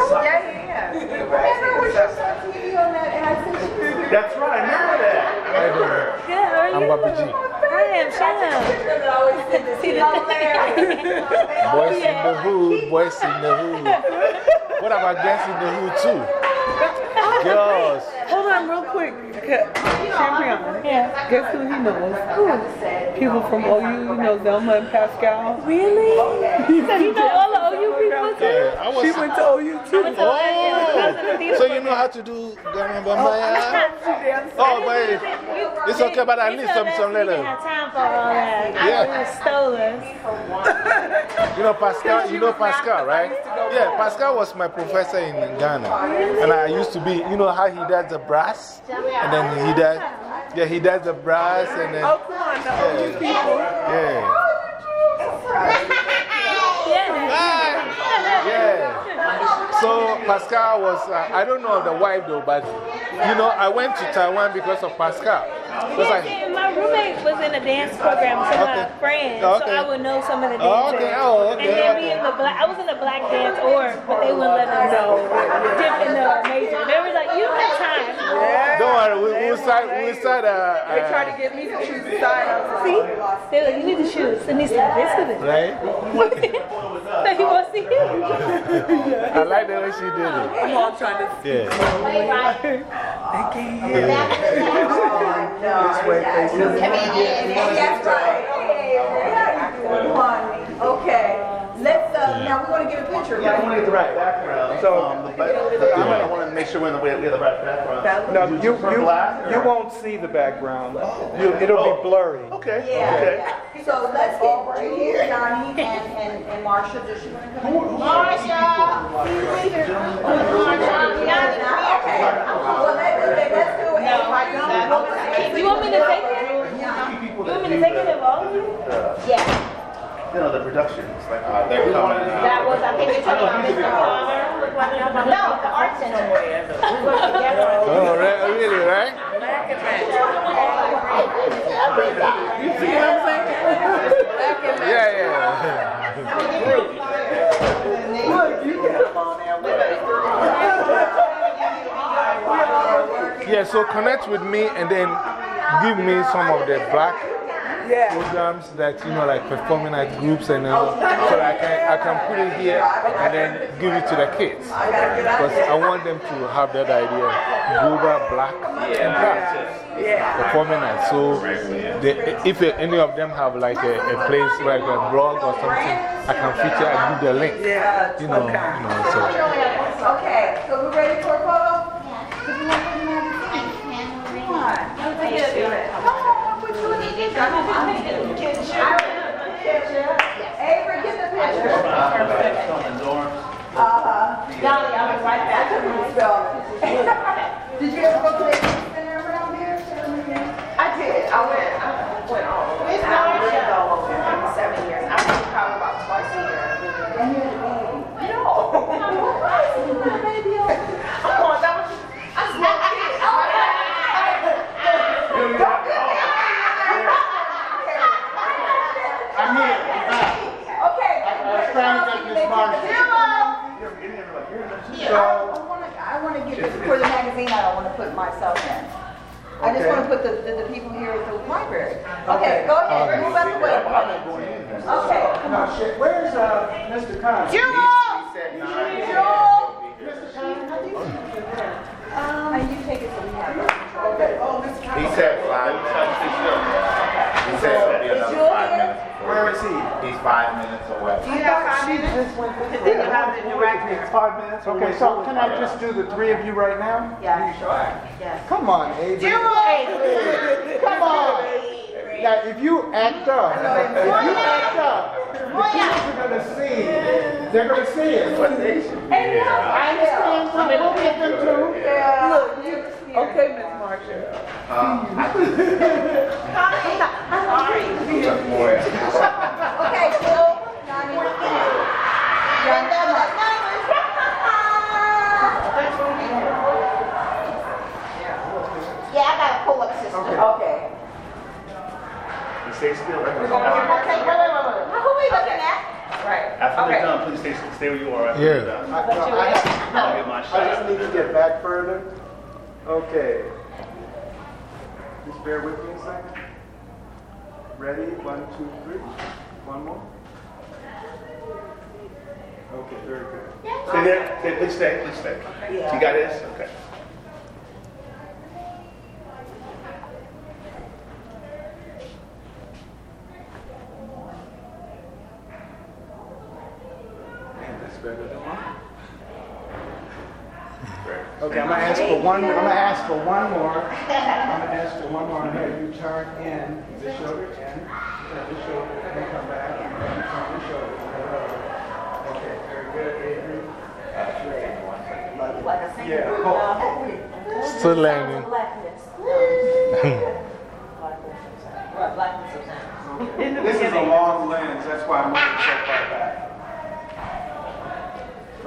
yeah. Remember when you saw TV on that and I sent you? That's right, I remember that. How you doing? Good, how are I'm you? Bobby G. I am Shannon. See the Boys in the hood, boys in the hood. What about girls in the hood too? Girls. Hold on, real quick. Champion. Yeah. Guess who he knows? Who? People from OU. You know Zelma and Pascal. Really? So you know all the OU people too? Yeah, was- She went to OU too. Oh, so you know how to do Ghana Bambaya? Oh, but it's okay, but at least some, some letters. Time for all that. Yeah. You stole us. You know Pascal, you know Pascal, right? Yeah, Pascal was my professor in Ghana. And I used to be, you know how he does the brass? And then he does, yeah, he does the brass and then. Oh, come on, the OU people. Yeah. Yeah. So Pascal was, uh, I don't know the wife though, but you know, I went to Taiwan because of Pascal. Because I, Yeah, my roommate was in a dance program with some of my friends, so I would know some of the Oh, dances. okay. Oh, okay, And then okay. we in the black, I was in the black dance org, but they wouldn't let us know. Dip in the major. They were like, you don't have time. Yeah. don't worry, we, we'll start, we'll start, uh, They uh, tried to get me to choose the side. I was like, See? They were like, you need to shoot. And he's like, this is it. right? So he wants to hear. I like the way she did it. I'm all trying to Yeah. They can't hear. Oh, this way, That's right. Okay, let's, uh, now we're gonna get a picture, Yeah, I want to get the right background. So, um, the, ba- the, I want to make sure we're the, we have the right background. No, you, you, black? you won't see the background. You, it'll be blurry. Okay. Yeah. So let's get Judy, Johnny, and, and, and Marcia. Does she wanna come in? Marcia! See you later. Okay. Well, let's, okay, let's do it. You want me to take it? You want me to take it of all of you? Yeah. You know, the productions, like, uh, they're coming. That was, I think you're talking about Mr. Palmer. No, the art center. Oh, re- really, right? Black and You see what I'm saying? Yeah, yeah. Look, you got them on there Yeah, so connect with me and then give me some of the black Yeah. programs that, you know, like performing at groups and uh, so I can, I can put it here and then give it to the kids. Because I want them to have that idea global black and black performing at. So they, if any of them have like a, a place, like a blog or something, I can feature, I give the link. Yeah. You know, you know, so. Okay, so we're ready for a photo? Avery, get the picture. Uh-huh. Dolly, I'll be right back. Did you ever go to the center around here? I did. I went. I went all over. I lived all over there for seven years. I went probably about twice a year. And you had a baby? No. Why is you put a baby on? Oh, that was. I smoked I'm here. Okay. Frank and Miss Marcia. Yeah, I want to, I want to get this for the magazine, I don't want to put myself in. I just Okay. want to put the, the, the people here at the library. Okay, go ahead, move out the way. Okay, come on. Where's Mr. Khan? Jewel! Jewel! Um, you take it so we have it. Okay, oh, Mr. Khan. He said five minutes. He said it'll be another five minutes. Where is he? He's five minutes away. Do you have five minutes? And then you have the director. Five minutes? Okay, so can I just do the three of you right now? Yeah, sure. Yes. Come on, Avery. Come on. Now, if you act up, if you act up, are gonna see. They're gonna see it. I understand. Some people get them too. Yeah. Look, you, okay, Miss Marsha. Okay, Phil, Johnny, Johnny, come on. Yeah, I got a pull-up system. Okay. Stay still. Okay, wait, wait, wait, wait. Now, who we looking at? Right. After Okay. they're done, please stay, stay where you are. After Yeah. they're done. I- no, I- I'll get my I just need to get back further. Okay. Just bear with me a second. Ready? One, two, three. One more. Okay, very good. Stay there. Stay, please stay. Please stay. Yeah. You got this? Okay. Better than mine. Okay, I'm gonna ask for one, I'm gonna ask for one more. I'm gonna ask for one more, and have you turn in, this shoulder in, turn this shoulder, and come back, and then turn this shoulder. Okay, very good, Adrian. Yeah. hold- Still learning. This is a long lens, that's why I'm moving so far back.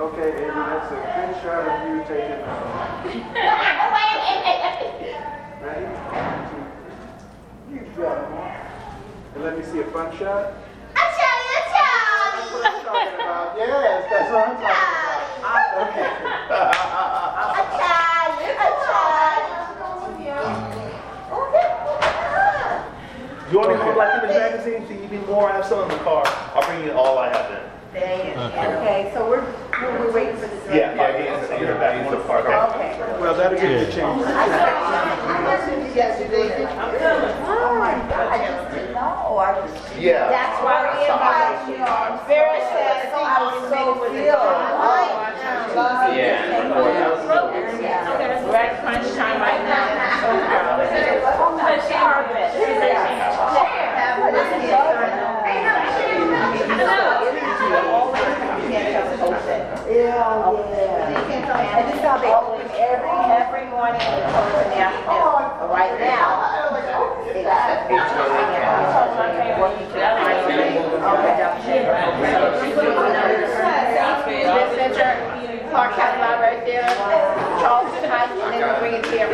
Okay, Avery, that's a good shot of you taking. Ready? One, two, three. You got it. And let me see a fun shot. That's what I'm talking about. Yes, that's what I'm talking about. Okay. You want me to hold Black Image magazine so you need more? I have some in the car. I'll bring you all I have then. Okay, so we're, we're we're waiting for the direct. Yeah, yeah, yeah. So you're back in the car. Okay. Well, that'll get you changed. Oh my God, I just didn't know. I was. Yeah. That's why we invited you. Very sad. I was so thrilled. We're at crunch time right now. Yeah, yeah. And this is how they open every, every morning and close in the afternoon. But Right now, This center, Clark County Line right there, Charleston Heights, and then we bring it here.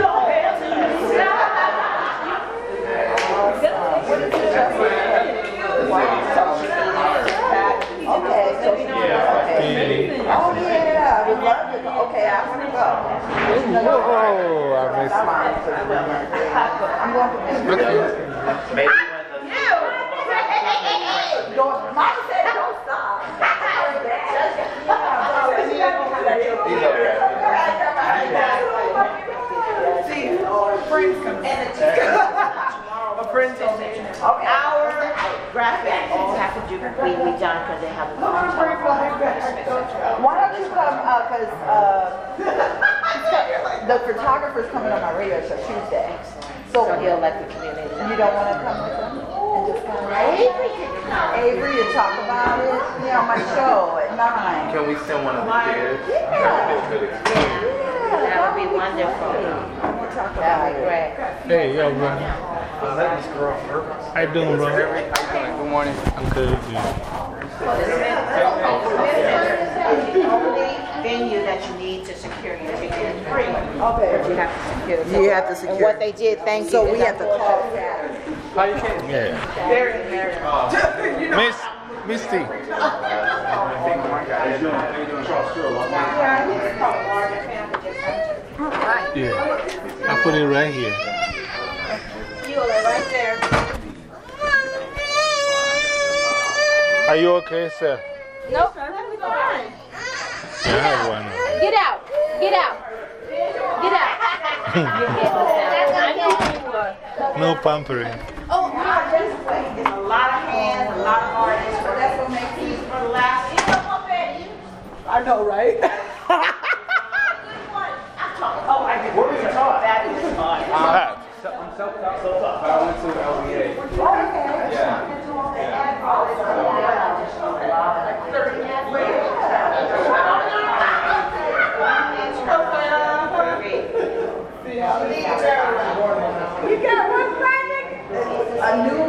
Okay, so, okay. Oh, yeah, I would love to go. Okay, I want to go. Oh, I missed I'm going to Maybe Don't, Mama said don't stop. See, friends come and the A friend told. Our graphics all have to do, we, we done because they have. Why don't you come, uh, cause, uh, the photographer's coming on my radio show Tuesday. So he'll let the community. You don't wanna come with them? And just kind of. Avery to talk about it, you know, my show at nine. Can we send one of the kids? That would be wonderful. We'll talk That about would be great. Hey, yo, bro. Let this girl nervous. How you doing, bro? How you doing? Good morning. I'm good. good. The venue that you need to secure your ticket is free. Okay. But you have to secure the. You have to secure. And what they did, thank you. So we have to call unfortunately- Yeah. Very, very. Miss, Misty. Yeah. I put it right here. You are right there. Are you okay, sir? Nope, perfectly fine. Yeah, I have one. Get out. Get out. Get out. No pampering. Oh, I just wait. It's a lot of hands, a lot of artists, but that's what makes these for the last. I know, right? Oh, I did. What was you taught? to LBA. Okay. Yeah. Got one? A new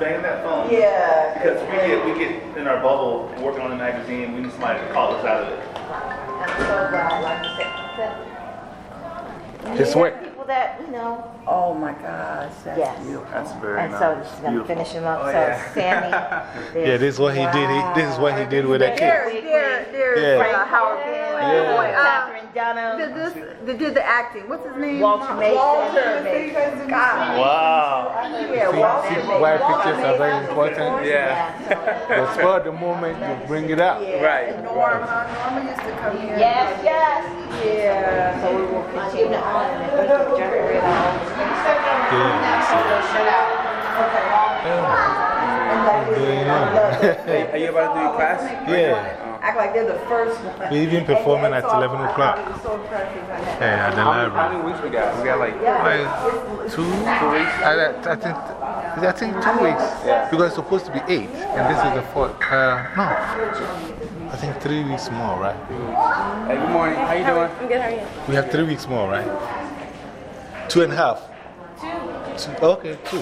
banging that phone. Yeah. Because we get, we get in our bubble working on the magazine, we need somebody to call us out of it. I'm so glad, like you said. His We work. People that, you know. Oh my gosh, that's Yes. beautiful. That's very And nice. so she's going to finish him up. Oh, so, yeah. Sammy. Yeah, this is what he did. He, this is what he did with that kid. There, there, there is Yeah. uh, Howard Penn. Yeah. Boy, Catherine did this, did, did the acting. What's his name? Walter Mason. Walter. Mason. God. Wow. Yeah, Walter See, Mason. why pictures are very important? Yeah. The spur the moment, you bring it up. Right. Norma, Norma used to come here. Yes, yes. Yeah. So we will continue on and if we can generate our own Yeah. Are you about to do your class? Yeah. Act like they're the first one. We even performing at 11 o'clock. So impressive. Yeah, at the How many, how many weeks we got? We got like, Like two, two weeks? I, I, think, I think two weeks. Because it's supposed to be eight. And this is the fourth. Uh, no. I think three weeks more, right? hey, good morning. How you doing? I'm good, how are you? We have three weeks more, right? Two and a half. Two. Okay, two.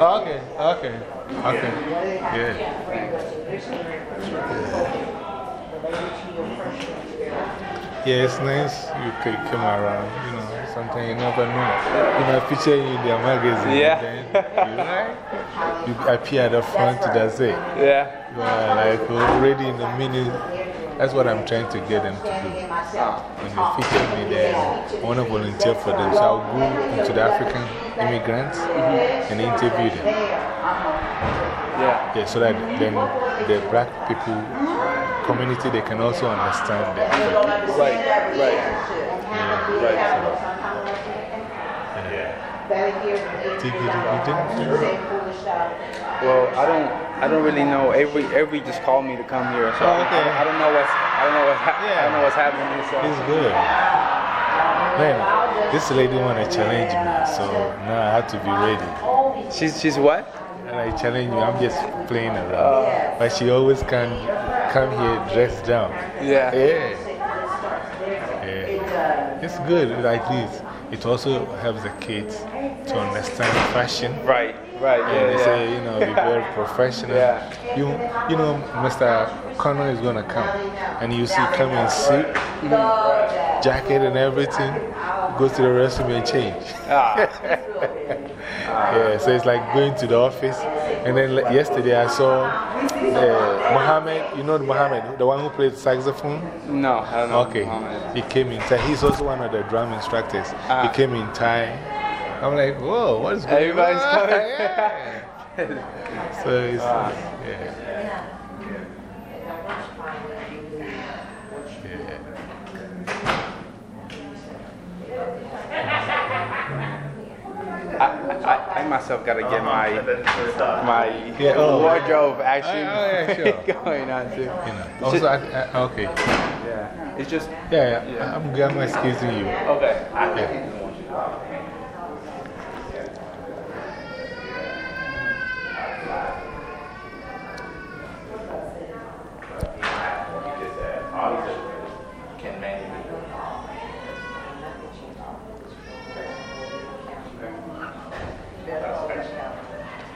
Okay, okay, okay. Yeah. Yeah, it's nice you can come around. You know, sometimes you never know. You know, feature you in their magazine. Yeah. Then you, you appear at the front, that's it. Yeah. You are like already in the minute. That's what I'm trying to get them to do. When they feature me there, I want to volunteer for them. So I'll go into the African immigrants and interview them. Yeah. Yeah, so that then the black people community, they can also understand them. Right, right. Right. Well, I don't, I don't really know. Avery, Avery just called me to come here, so Oh, okay. I, I don't know what's, I don't know what's, hap- I don't know what's happening. So. It's good. Man, this lady want to challenge me, so now I have to be ready. She's, she's what? And I challenge you. I'm just playing around. But she always can come here dressed down. Yeah. Yeah. Yeah. It's good like this. It also helps the kids to understand fashion. Right, right, And yeah, they yeah. say, you know, be very professional. Yeah. You, you know, Mr. Connor is going to come. And you see come in suit, jacket and everything. Go to the restroom and change. Ah. yeah, so it's like going to the office. And then like, yesterday I saw uh, Mohammed, you know Mohammed, the one who played saxophone? No, I don't know. Okay. Mohammed. He came in. He's also one of the drum instructors. Ah. He came in tie. I'm like, whoa, what is going Everybody's on? coming. Yeah. So it's, Ah. yeah. I, I, I myself got to get my, my Yeah, oh. wardrobe actually Oh, yeah, sure. going on too. You know. Also, just- I, I, okay. yeah, it's just. Yeah, yeah. I'm, I'm excusing you. Okay. Yeah.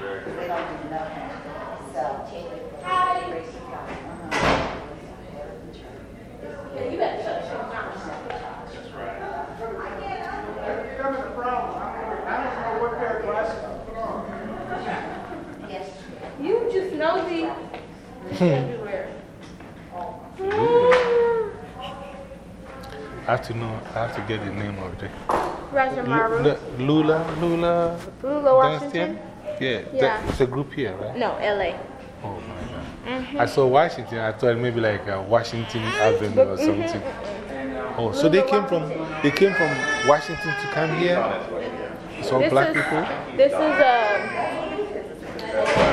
They don't do nothing. So, You better shut your mouth. You just nosy. everywhere. I have to know, I have to get the name of the. Maru. Lula, Lula. Lula Washington? Yeah, Yeah. it's a group here, right? No, LA. Oh my God. Mhm. I saw Washington. I thought maybe like uh, Washington Avenue or something. Oh, so they came from they came from Washington to come here. It's all This black is- people. This is um,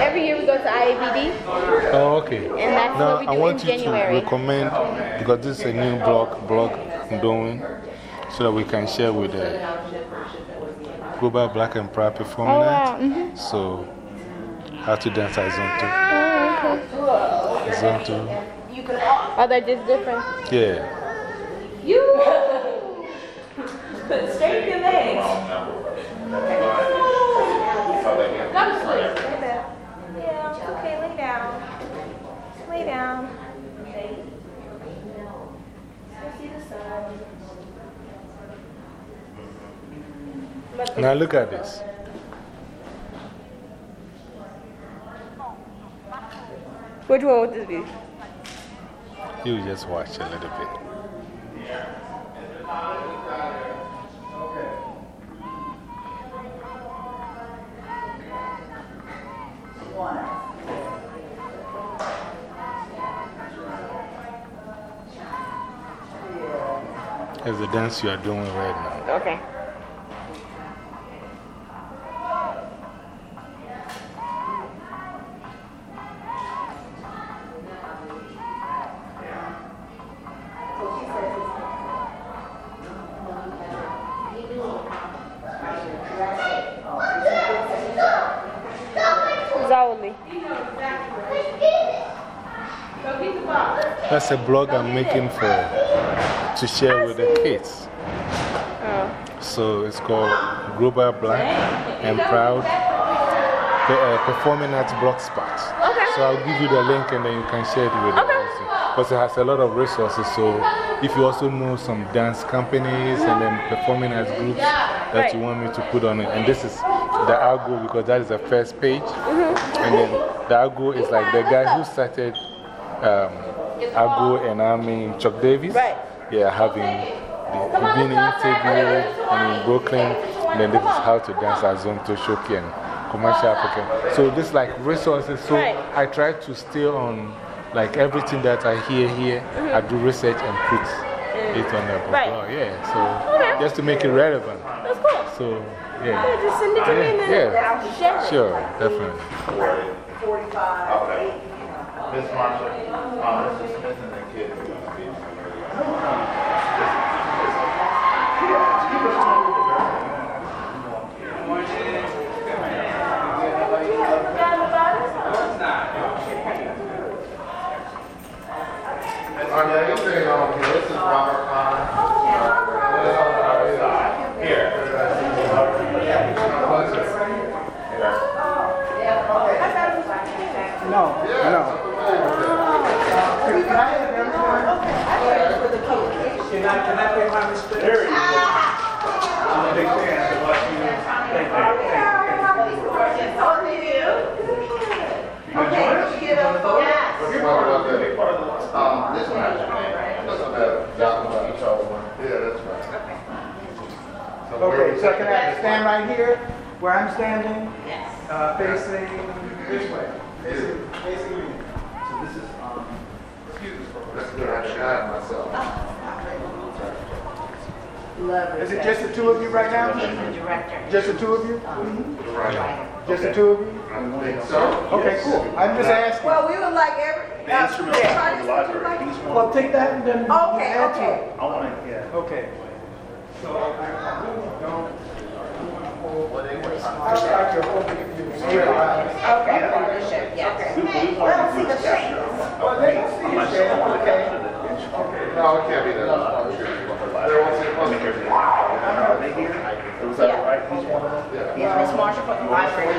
every year we go to IABD. Oh, okay. And that's now what we I want in you January. to recommend because this is a new blog blog I'm doing, so that we can share with the Global Black and Proud Performing oh, wow. mm -hmm. So, how to dance Azonto. Oh, okay. Zone 2. Are they just different? Yeah. You! Straighten your legs. Go to. Yeah, okay, lay down. Lay down. Now look at this. Which one would this be? You just watch a little bit. It's the dance you are doing right now. Okay. That's a blog I'm making for to share with the kids. So it's called Global Black and Proud the, uh, Performing Arts Blogspot. So I'll give you the link and then you can share it with them. Because it has a lot of resources. So if you also know some dance companies and then performing arts groups that you want me to put on it, and this is the Algo because that is the first page. And then the Algo is like the guy who started um, Algo and I mean Chuck Davis. Yeah, having the, being interviewed and in Brooklyn. And then this is how to dance Azonto Shoki and commercial African. So this like resources. So I try to stay on like everything that I hear here. Mm-hmm. I do research and put mm. it on the blog. Right. Oh, yeah, so just to make it relevant. That's cool. So, yeah. Yeah, just send it to me and then yeah. I'll share it. Sure, definitely. 45. Okay. Miss Marsha, uh, Mr. Smith and the kid are going to be. Oh, yeah, you're sitting on here. This is Robert Kahn. Here. No, no. Can I have everyone? Can I, can I pay my respects? Very I'm a big fan of what you, thank you, thank you, thank you. You gonna join us? You gonna vote? You're part of the- Um, this one has your name. This one, that, that one, each one. Yeah, that's right. Okay, so can I stand right here where I'm standing? Yes. Uh, facing this way. Facing, facing me. So this is, um, excuse me. That's good, I shot myself. Is it just the two of you right now? Just the two of you? Um, mm-hmm. Just the two of you? I think so. Okay, cool. I'm just asking. Well, we would like every. The uh, instrumental from the library. These Well, take that and then. Okay, add to okay. I want to, yeah. Okay. So I I really don't. I'll start your whole thing. Okay, partnership, yes. Well, see the shape. Well, they don't see your shape, okay. No, it can't be that. I'm sure. There was a public Are they here? Was that right? He's one of them? Yes, Miss Marshall from the library.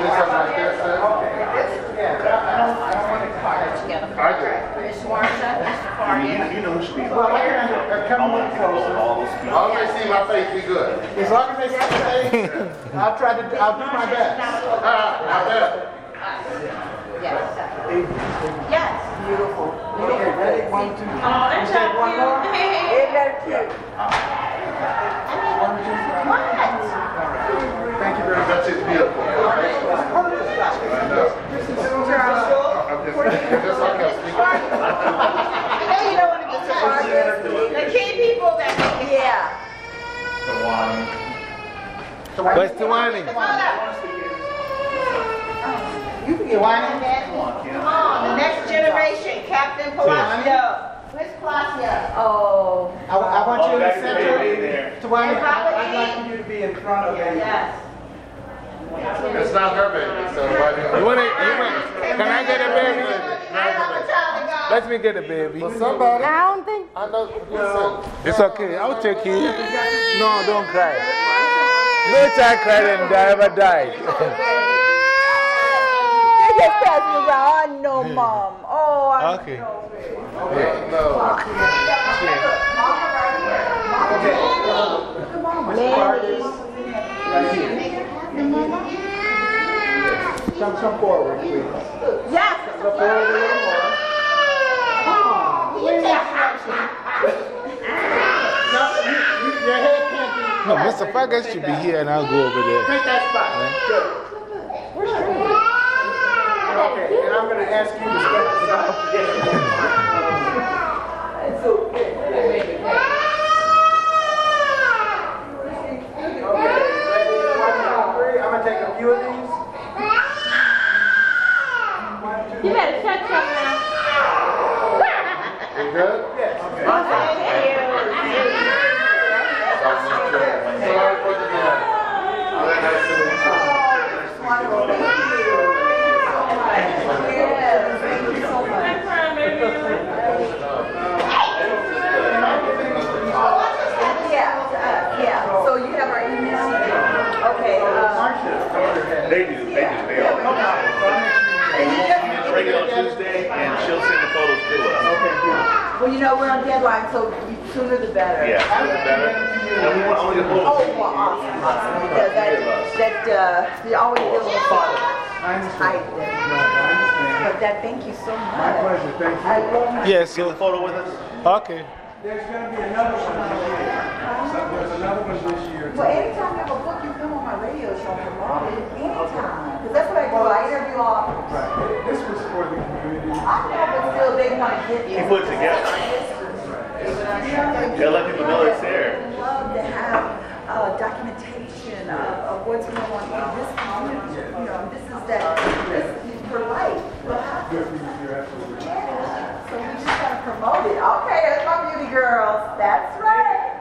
Yeah, I don't, I don't want to Partner together. I do. Miss Marsha, Mr. You, Farnham. you know who should be. Well, I can, come a little closer. All those As long as they see my face, we good. As long as they see the face, I'll try to, I'll do my best. Ah, I bet. Yes. Yes. Beautiful. Okay, ready? One, two. Oh, that's You said one more? Isn't that cute? One. Thank you very much. That's just beautiful. Just like I speak. Now you know what it's about. The key people that make it. Yeah. Where's Tiwani? You can get one in that. Come on, the next generation, Captain Palacio. Where's Palacio? Oh. I, I want you in the Oh, that's the baby center. there. To Wayne, And Papa I'd E. like you to be in front of me. Yes. It's not her baby, so why You want it? You want Can I get a baby? I have a child. Let me get a baby. Somebody, I don't think. I know, listen. It's okay. I'll take it. No, don't cry. No child cried and I ever died. They just passed me around. I know, Mom. Oh, I Okay. Ladies. Come, come forward, please. Yes. Come forward a little more. Oh, please. No, you, you, your head can't be. No, Mr. Fargus should be here and I'll go over there. Take that spot. Good. Okay, and I'm going to ask you to step aside. It's okay. Okay, ready? One, two, three. I'm going to take a few of these. You better shut your mouth. You good? Yes. Yeah, yeah. So you have our email? Okay. uh, They do, they do, they all. Bring it on Tuesday and she'll send the photos to us. Okay, good. Well, you know, we're on deadline, so the sooner the better. Yeah, sooner the better. And we want only the photos. Oh, well, awesome, awesome. Because that, that, uh, you always deal with photos. I understand. I, No, I understand. but that, thank you so much. My pleasure, thank you. I love Yeah, so. photo with us? Okay. There's going to be another one this year. There's another one this year. Well, anytime you have a book, you come on my radio show and promote. Anytime. Because that's what I do. I interview authors. Right. This was for the He put it together. Gotta let people know it's there. I love to have uh, documentation of, of what's going on in this community. You know, this is that, this is for life. What happens? Good you, you're absolutely right. Yeah. So we just got to promote it. Okay, that's my beauty girls. That's right.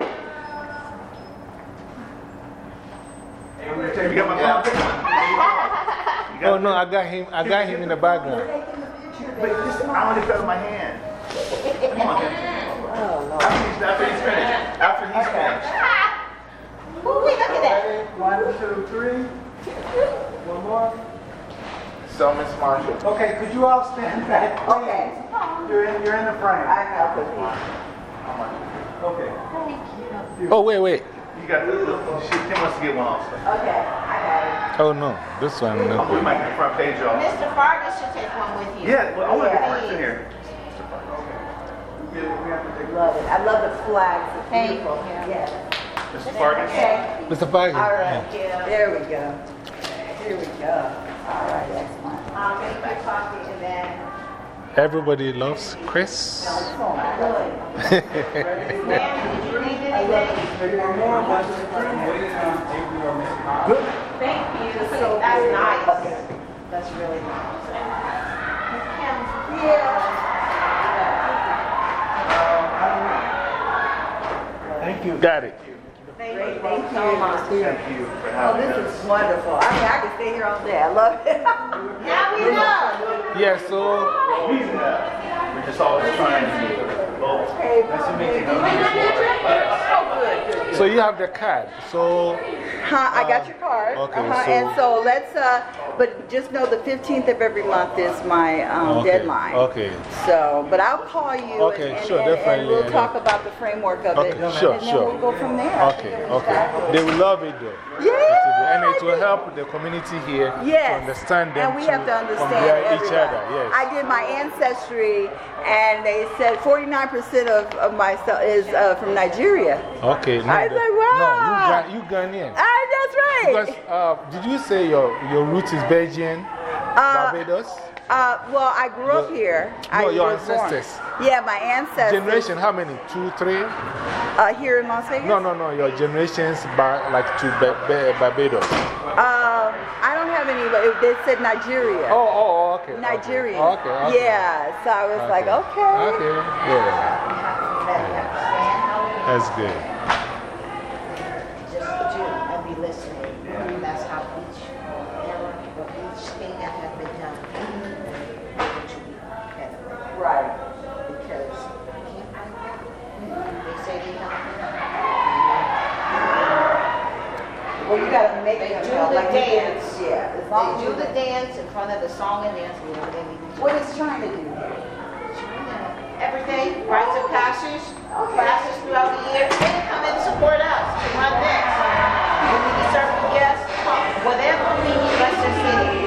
I'm going to take You got my Oh, no, I got him, I got him in the background. But just, I only fell in my hand. Come on, man. After he's, after he's finished. After he's finished. Ooh, wait, look at that. Ready? One, two, three. One more. So, Miss Marshall. Okay, could you all stand back, please? Okay. You're in, you're in the frame. I know, but Okay. Thank you. Oh, wait, wait. You got the, she, Kim wants to get one also. Okay, I got Oh, no. This one, I'll no. put my front page off. Mr. Fargus should take one with you. Yeah, well, I want to get first in here. it. Love it. I love the flags. It's Hey. beautiful. Yes. Mr. Fargus? Okay. Mr. Fargus. All right. There we go. Here we go. All right, excellent. I'll uh, make my coffee and then. Everybody loves Chris. Good. Ma'am, did you need anything? Maybe one more. One, two, three. Waiting on Avery or Miss Cobb. Good. Thank you. So that's nice. That's really nice. Thank you. Got it. Great, thank you so much. Thank you for Oh, this us. is wonderful. I mean, I could stay here all day. I love it. Now we know. Yeah, so. We're just always trying to Okay, good. So you have the card. So. Huh, I got your card. okay, uh-huh. so- and so let's, uh, but just know the 15th of every month is my um, Okay, deadline. okay. So, but I'll call you. Okay, and, and, sure, and, and we'll yeah, talk yeah. about the framework of Okay, it. sure, and then sure. we'll go from there. Okay, okay. They will love it though. Yeah. And it will help the community here Yes. to understand them And we have to understand each other. Yes. I did my ancestry, and they said 49% of, of my stuff is uh, from Nigeria. Okay. No, I was like, wow. No, you, you Ghanaian. That's right. Because, uh, did you say your, your root is Belgian? Uh, Barbados? Uh, well, I grew up here. No, I your born- ancestors. Yeah, my ancestors. Generation, how many? Two, three? Uh, here in Las Vegas? No, no, no. Your generations ba like to ba ba Barbados. Uh, I don't have any, but it, they said Nigeria. Oh, oh, okay. Nigeria. Okay, okay. Yeah, so I was like, okay. Okay, yeah. That's good. dance in front of the song and dance leader, baby. What is China do? China, everything, rites and passage, classes throughout the year. They come and support us to run this. We need serve guests, whatever we need, let's just get it.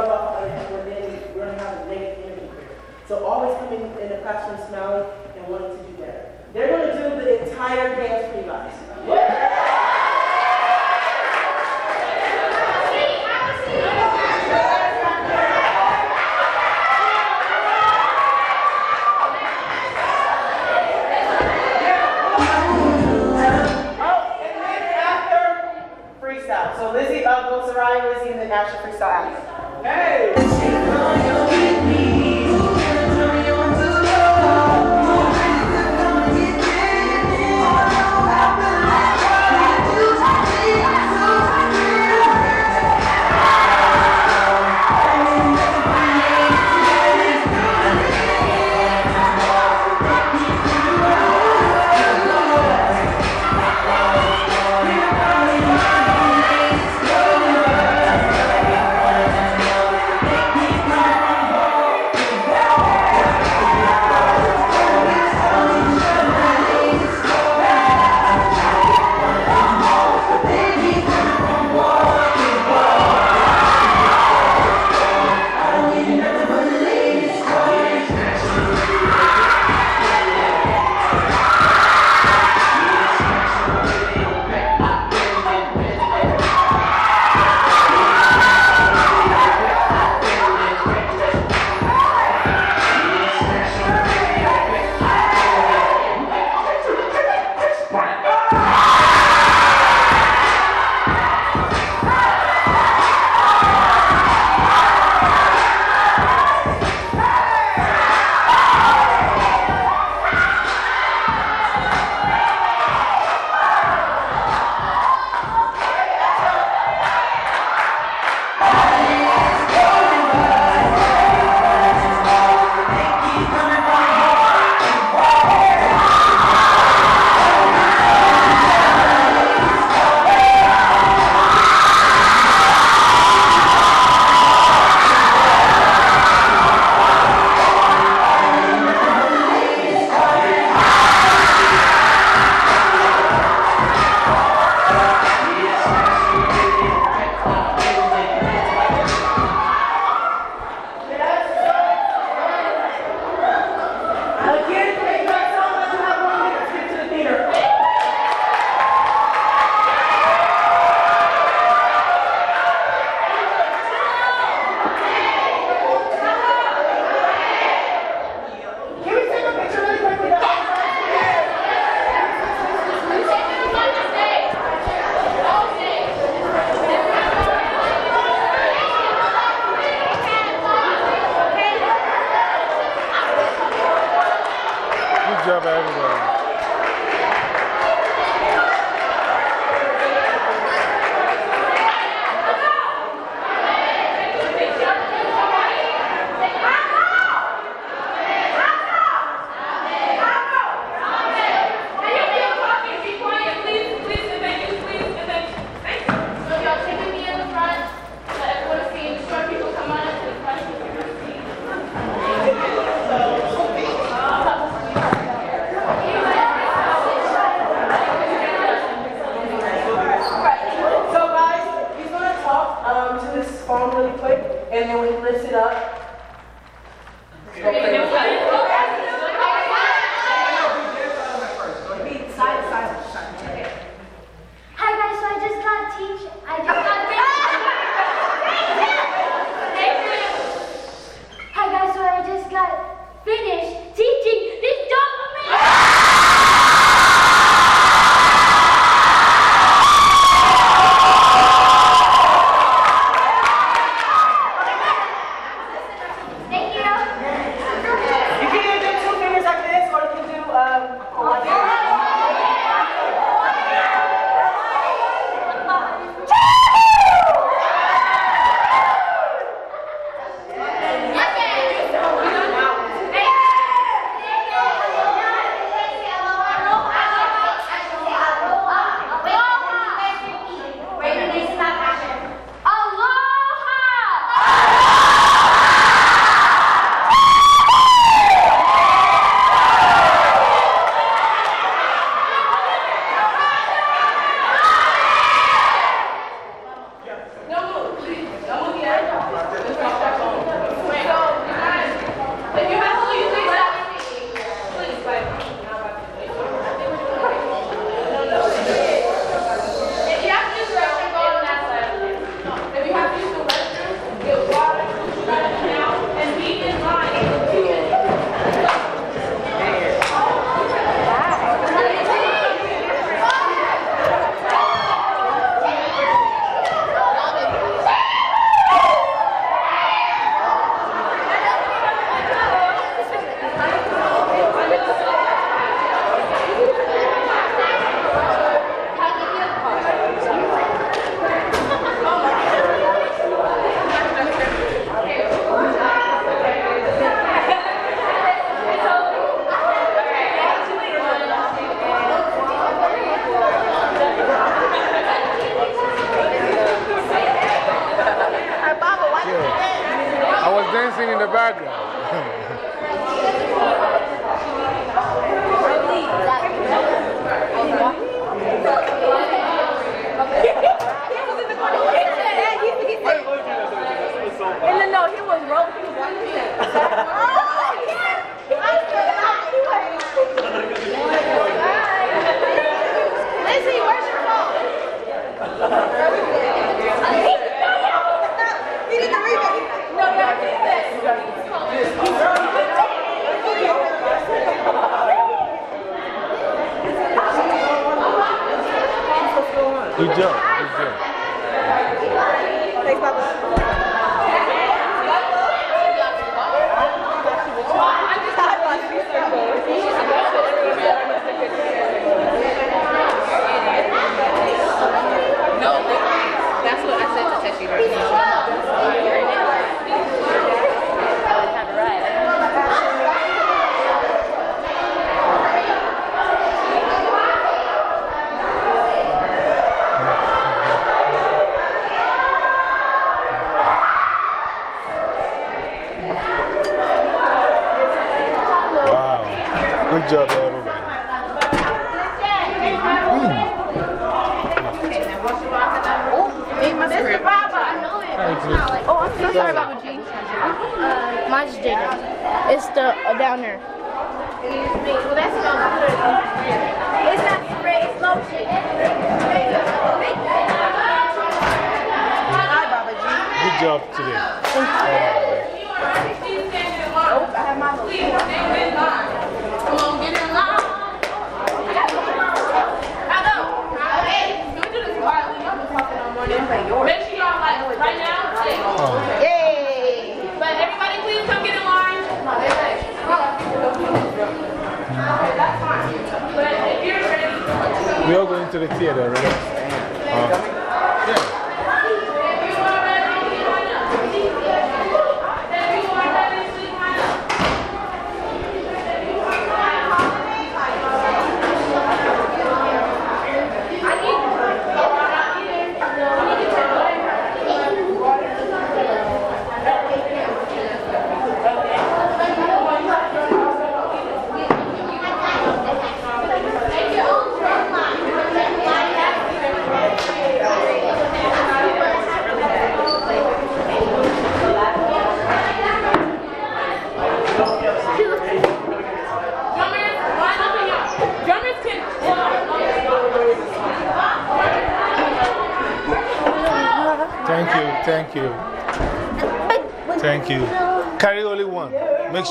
rub off on and then we're going to have a negative here. So always coming in the classroom smiling and wanting to do better. They're going to do the entire dance guys.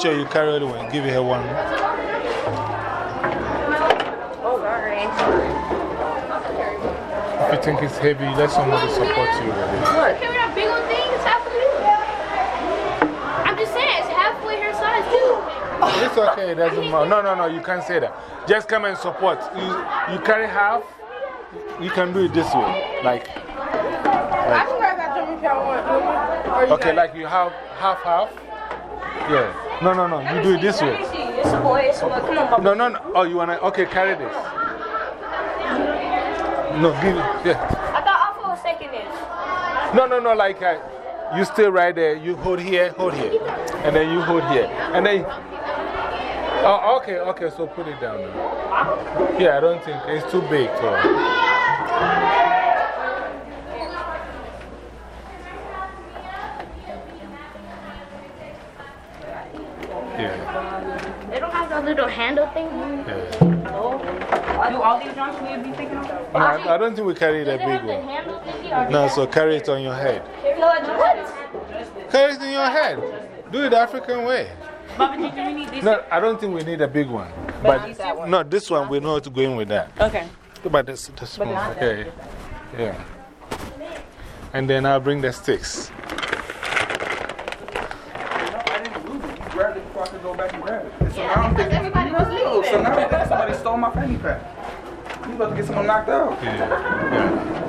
Sure you carry it one. Give her one. If you think it's heavy, let somebody support you with it. Carry that big old thing. It's halfway. I'm just saying, it's halfway her size too. It's okay, it doesn't matter. No, no, no, you can't say that. Just come and support. You, you carry half, you can do it this way. Like, I can grab that if y'all want. You okay, like you have half, half. No, no, no, you do it this way. It's a boy. It's a boy. Come on. No, no, no. Oh, you want to? Okay, carry this. No, give it. Yeah. I thought Alpha was taking this. No, no, no, like uh, you stay right there. You hold here, hold here. And then you hold here. And then. Oh, okay, okay, so put it down now. Yeah, I don't think it's too big. So. Don't think we carry Do that big have one. handle thingy? Or No, so carry it on your head. What? Carry it in your head. Do it the African way. Baba G, do we need this? No, I don't think we need a big one. But, no, this one, we're not going with that. Okay. But this, this But one, not that. okay. Yeah. And then I'll bring the sticks. grabbed it before I could go back and grab it. So now I'm everybody was leaving. So now somebody stole my fanny pack. About to get someone knocked out. Is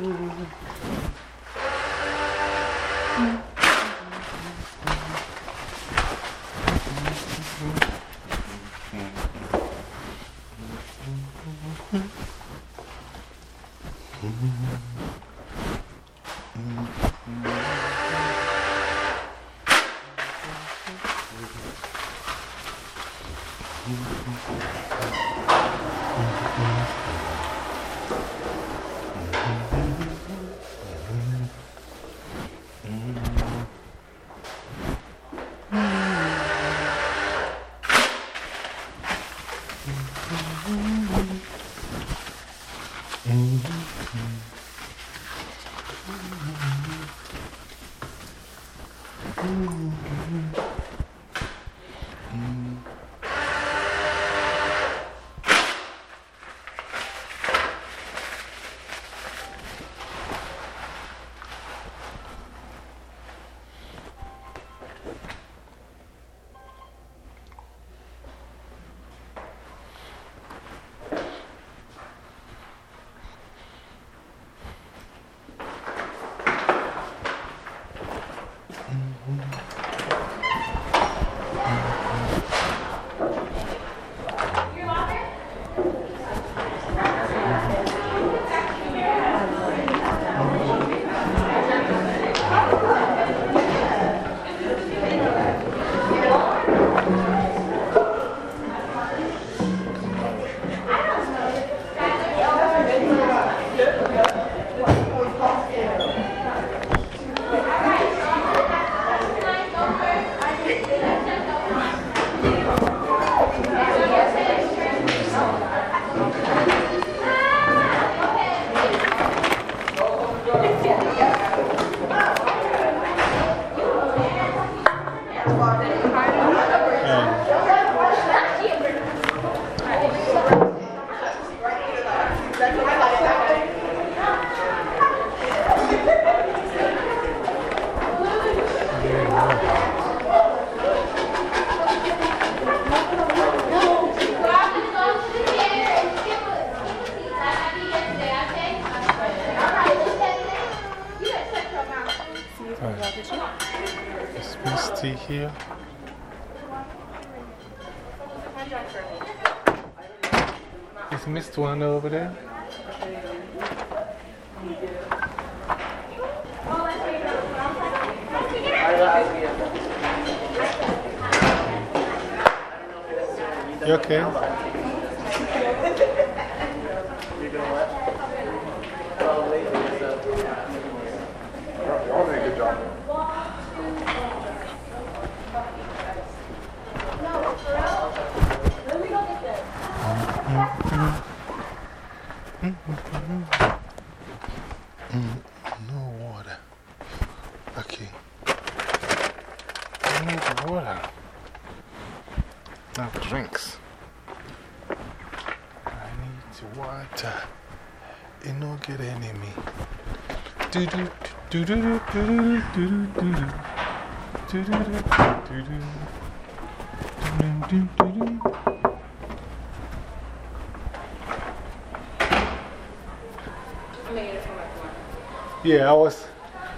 Yeah, I was,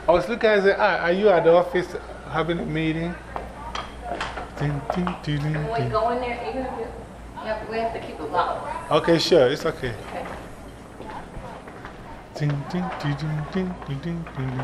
I was looking and said, ah, are you at the office having a meeting? Ding, ding, ding, ding, When we go in there, even if you, yeah, we have to keep it locked. Okay, sure, it's okay. Okay. Ding, ding, ding, ding, ding, ding, ding,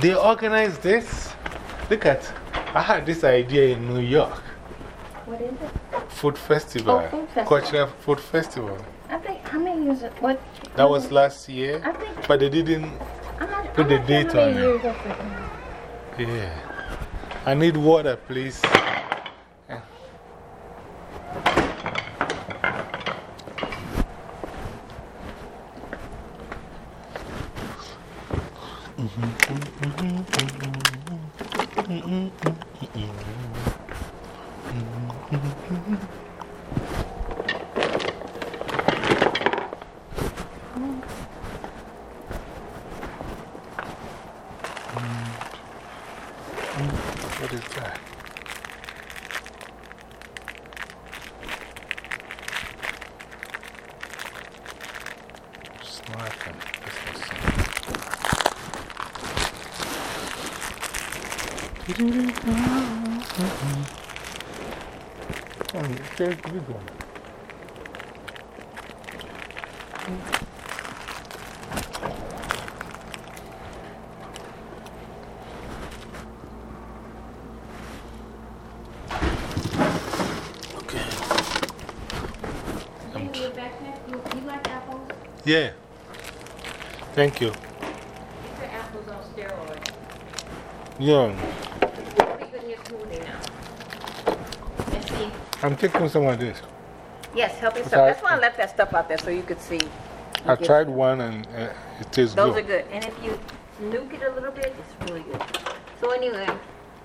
They organized this. Look at, I had this idea in New York. What is it? Food festival. Oh, food festival. Cultural food festival. I think, how many years, it- what? That was last year. I think- But they didn't not, put I'm the date on it. Yeah. I need water, please. Yeah. smart and this was Oh, okay, good one. In your backpack, you, you like apples? Yeah. Thank you. These are apples on steroids. Yeah. What are you in your smoothie now? Let's see. I'm taking some of this. Yes, help yourself. Okay. That's why I left that stuff out there so you could see. I tried one and uh, it tastes Those good. are good. And if you nuke it a little bit, it's really good. So anyway,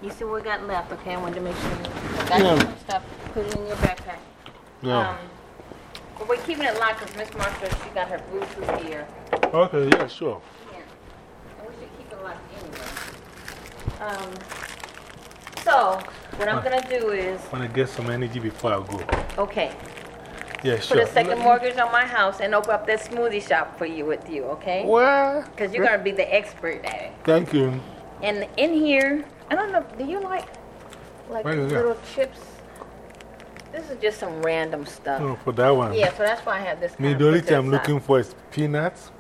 you see what we got left, okay? I wanted to make sure you got Yeah. some stuff. Put it in your backpack. Yeah. Um, but we're keeping it locked because Miss Martha, she got her Bluetooth here. Okay, yeah, sure. Yeah. And we should keep it locked anyway. Um, so, what I'm going to do is, I want to get some energy before I go. okay, Yeah, sure. put a second mortgage on my house and open up that smoothie shop for you with you, okay? What? Because you're going to be the expert at it. Thank you. And in here, I don't know, do you like like What is that? little chips? This is just some random stuff. Oh, for that one. Yeah, so that's why I have this. Me, the only thing I'm looking for is peanuts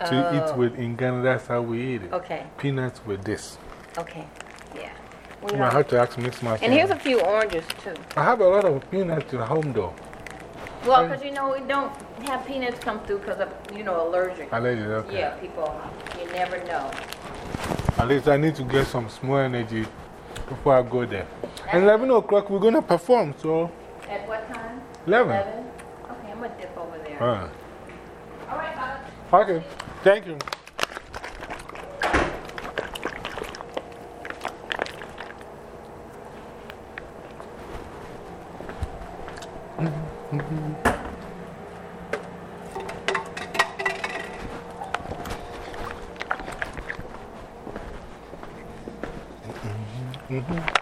to Oh. eat with in Ghana. That's how we eat it. Okay. Peanuts with this. Okay, yeah. We I have to ask Miss Martin. and here's a few oranges too. I have a lot of peanuts at home though. Well, because you know, we don't have peanuts come through because of, you know, allergic. Allergic, okay. Yeah, people, you never know. At least I need to get some small energy before I go there. And 11 o'clock, we're going to perform, so. At what time? 11. Okay, I'm going to dip over there. Uh, All right, Bob. okay, thank you. It's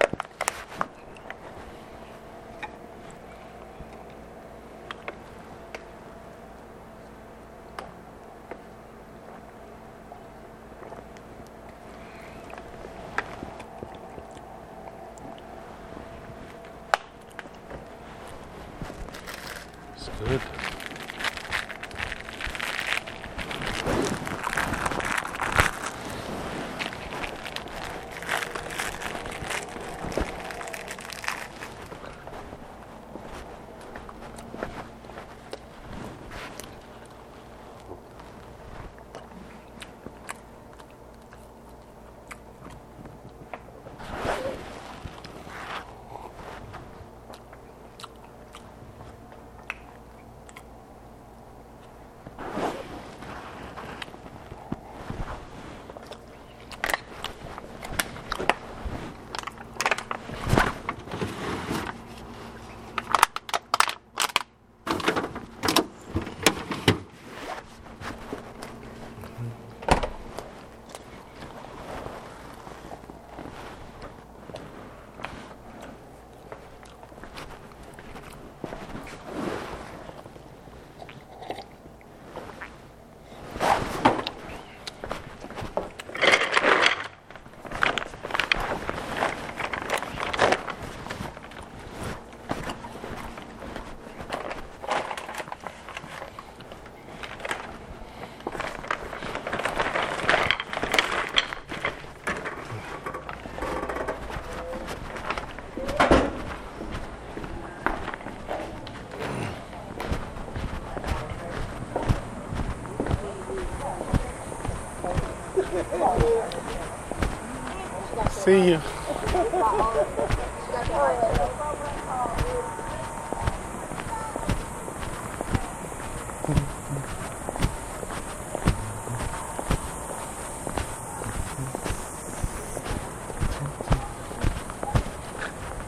See you.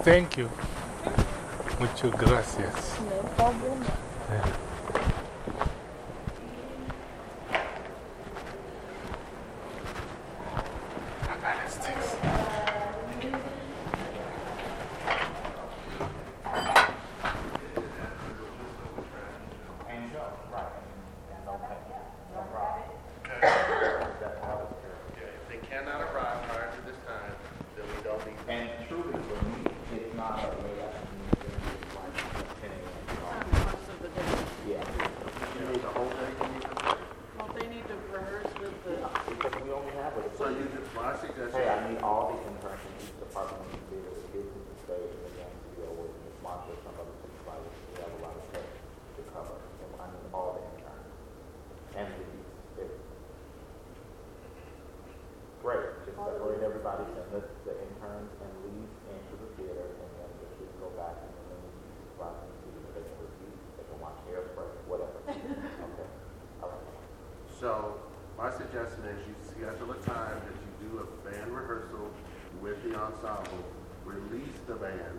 Thank you. Muchas gracias. production, the, the interns and leads into the theater, and then the kids go back and then the music class and see they can repeat, they can watch Hairspray, whatever. okay. All right. So my suggestion is you schedule a time that you do a band rehearsal with the ensemble, release the band,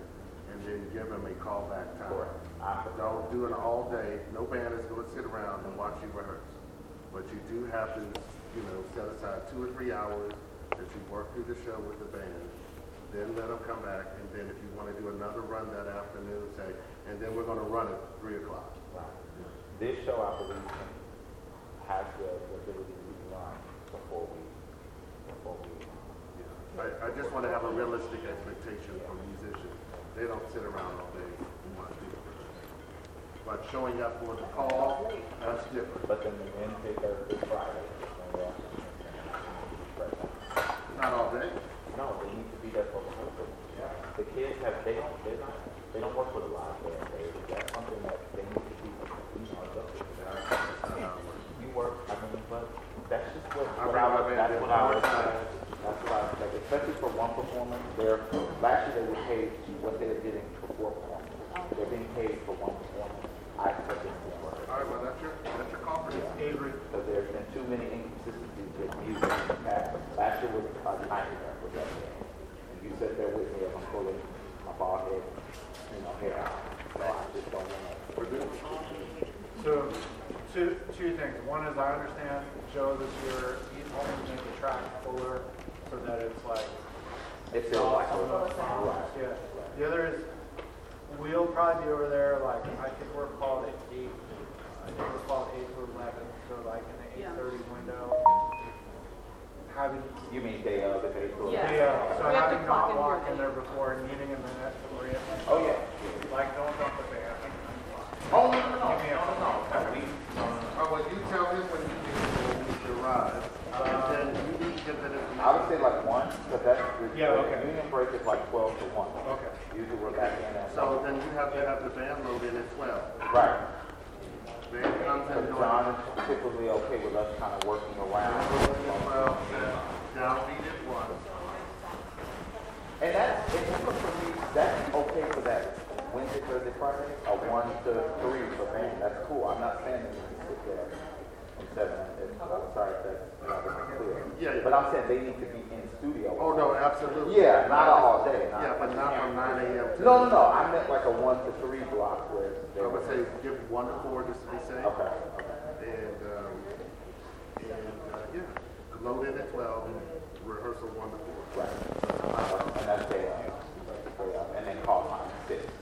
and then give them a callback time. Correct. Don't do it all day. No band is going to sit around and watch you rehearse. But you do have to, you know, set aside two or three hours that you work through the show with the band. Then let them come back, and then if you want to do another run that afternoon, say, and then we're going to run at three o'clock. This show, I believe, has the ability to be run before we, before we. I, I just want to have a realistic expectation for musicians. They don't sit around all day and watch people. But showing up for the call, that's different. But then the Wednesday, Thursday, Friday, and we're Not all day. No, they need to be there for the whole thing. The kids have, they don't, they're not, they don't work with a live band. They, that's something that they need to be, you know, to. You work, I mean, but that's just what, I what I that's what I was, that's what I was, like, especially for one performance, they're, last year they were paid what they're getting for four performances. They're being paid for one performance. I expect them to work. All right, well, that's your, that's your confidence. Avery. Because there's been too many inconsistencies with music in the past. Last year was a nightmare with that band. And you sit there with me as I'm pulling my bald head, you know, hair out. So I just don't want to. So, two, two things. One is I understand, Joe, that you're, you want to make the track fuller so that it's like. It feels like some of a- the songs, right. Yeah. The other is, we'll probably be over there, like, I think we're called at eight, I think we're called eight to eleven, so like in the eight thirty window. Having. You mean day of, the day before? Yeah, so We having not in walk in there before and needing a minute to orient. Oh, yeah. Like, don't dump the band. Oh, no, no, no, Give no, no, Oh, well, you tell him when you get when you arrive, and then you need to get. I would say like one, because that's, the Yeah, okay. union break is like twelve to one. Okay. Usually we're back in at. So then you have to have the band loaded at twelve. Right. Band comes in. John is typically okay with us kind of working around. Well, downbeat at one. And that's, and for me, that's okay for that Wednesday, Thursday, Friday, a one to three for band, that's cool. I'm not saying that you can sit there and seven, and, I'm sorry if that's not clear. Yeah, yeah. But I'm saying they need to be in studio. Oh, no, absolutely. Yeah, not all day. not- Yeah, but not from nine AM to. No, no, no, I meant like a one to three block where. I would say give one to four just to be safe. Okay. And, um, and, uh, yeah, load in at twelve, rehearsal one to four. Right. And that's day day of, and then call time six or seven.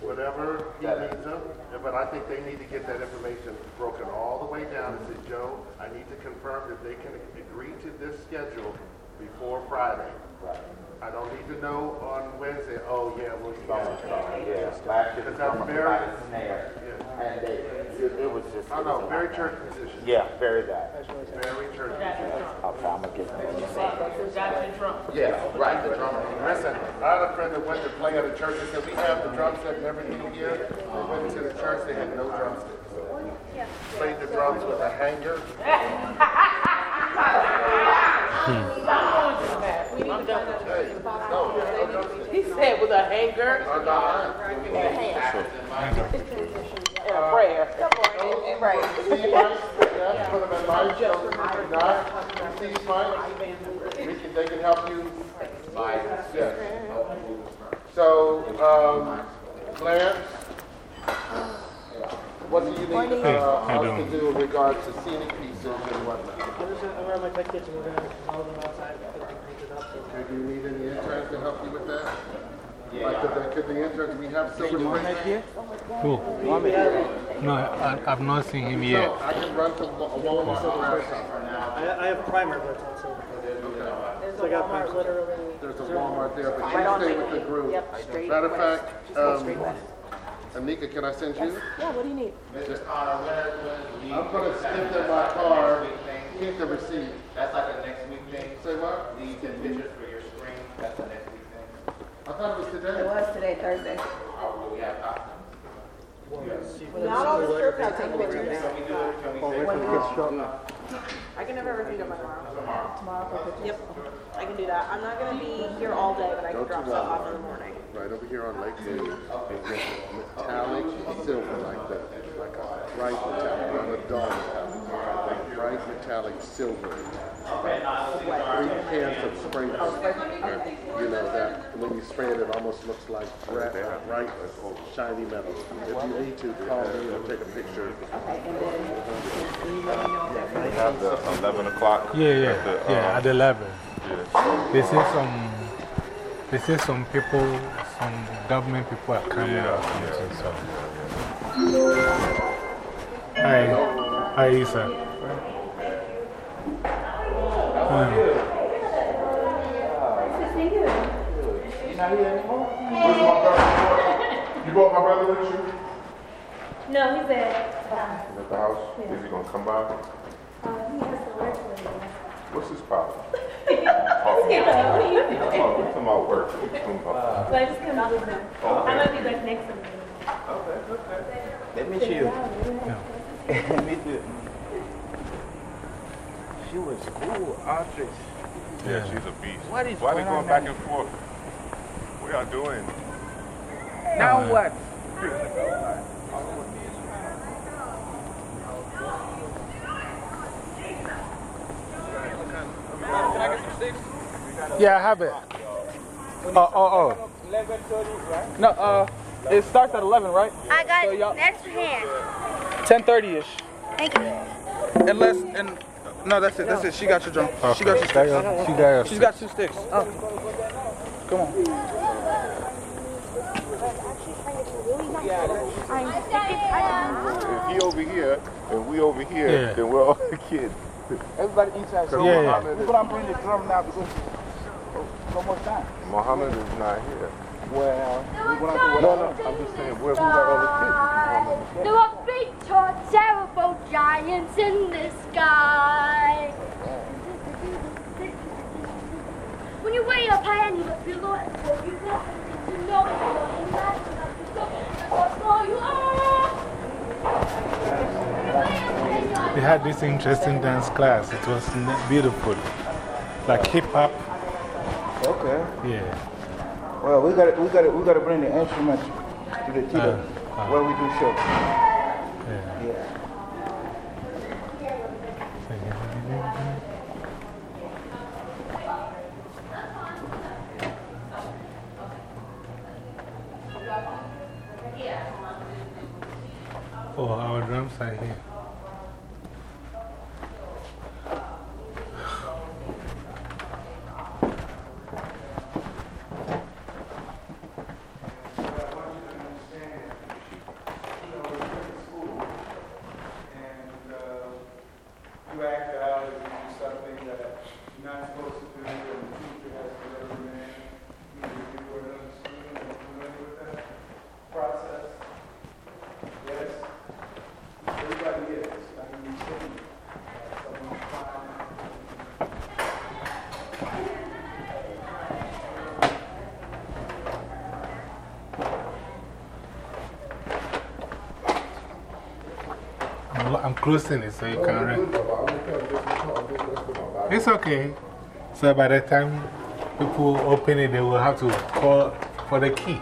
Whatever he Seven. needs them, but I think they need to get that information broken all the way down and say, Joe, I need to confirm that they can agree to this schedule before Friday. Right. I don't need to know on Wednesday, oh, yeah, well, you So, got yeah, last year, the Because that's drummer very- got a and they, it, it was just. I know, was very church musician. Yeah, very that. Very church musician. Okay, I'm gonna get that. Got the drum. Yeah, right, the drummer. Listen, I had a friend that went to play at a church and said, we have the drum set and everything here. They went to the church, they had no drumsticks. Played the drums with a hanger. He said with a hanger. And a prayer. We can, they can help you. So, um, Clarence, what do you need, Hey, uh, us to do in regards to scenic pieces and whatnot? I'm just gonna run my tech kitchen, we're gonna all them outside, get them painted up. so- do you need any interns to help you with that? Like, could the, could the interns, we have silver. here? Who? No, I, I've not seen him yet. I can run to Wa- Walmart and grab some. I, I have primer, but it's on silver. So I got primer. There's a Walmart there, but Right on you stay with the group. Yep, straight Matter of west. fact, um, straight west. Anika, can I send you? Yeah, what do you need? Just- I'm gonna stick in my car, keep the receipt. That's like a next week thing. Say what? Leads and pictures for your screen, that's a next week thing. I thought it was today. It was today, Thursday. Oh, we have copies. Not all the script have taken pictures. Can we do it, can we Oh, say? wait till it gets strong. I can never review them by tomorrow. Tomorrow. Tomorrow for pictures. Yep, I can do that. I'm not gonna be here all day, but I can drop stuff off in the morning. Right over here on Lakeview. It's metallic silver like that, like a bright metallic, not a dull metallic. Like bright metallic silver. cans of spray paint. You know, that when you spray it, it almost looks like bright, bright shiny metal. If you need to, call me or take a picture. We have the 11 o'clock. Yeah, yeah, at the, yeah, um, at 11. yeah. They say some, they say some people, some government people are coming or something. So. Hi, hi, Isa. You not here anymore? My brother? You brought my brother with you? No, he's at. At the house? Is he going to come by? Uh, he has to work with me. What's his problem? You know, what do you I'm talking I'm talking about work. I'm talking about- So I just come with him. I might be back next Sunday. Okay, okay. Let me chill. me too. She was cool, Audrey. Yeah, she's a beast. What is Why they going going on back and forth? What are y'all doing? Now Uh, what? Yeah, I have it. Oh, oh, oh. No, uh, it starts at 11, right? I got So y'all- next hand. 10:30 ish. Thank you. Unless, and no, that's it. That's it. She got your drum. She got your Okay, sticks. got she got your She's got two sticks. Oh. Come on. If he over here and we over here, Yeah. then we're all kids. Everybody inside. Because Yeah, yeah. Muhammad, We're is, the drum now because oh, it's almost time. Muhammad is not here. Well, we're No, no, I'm just saying, where we got all the kids? There were big, tall, terrible giants in the sky. When you way up high and you look below and you go, you know you're in that, that's you are. They had this interesting dance class. It was beautiful. Like hip hop. Okay. Yeah. Well, we got we got we got to bring the instrument to the theater uh, uh. where we do show. Yeah. Oh, our drums are here. And uh, you act out as you do something that you're not supposed to do, and the teacher has to reprimand either you or another student. Are you familiar with that process? Yes? Everybody is. I mean, you've seen it. Uh, someone crying. I'm, lo- I'm closing it so you can read. It's okay. So by the time people open it, they will have to call for the key.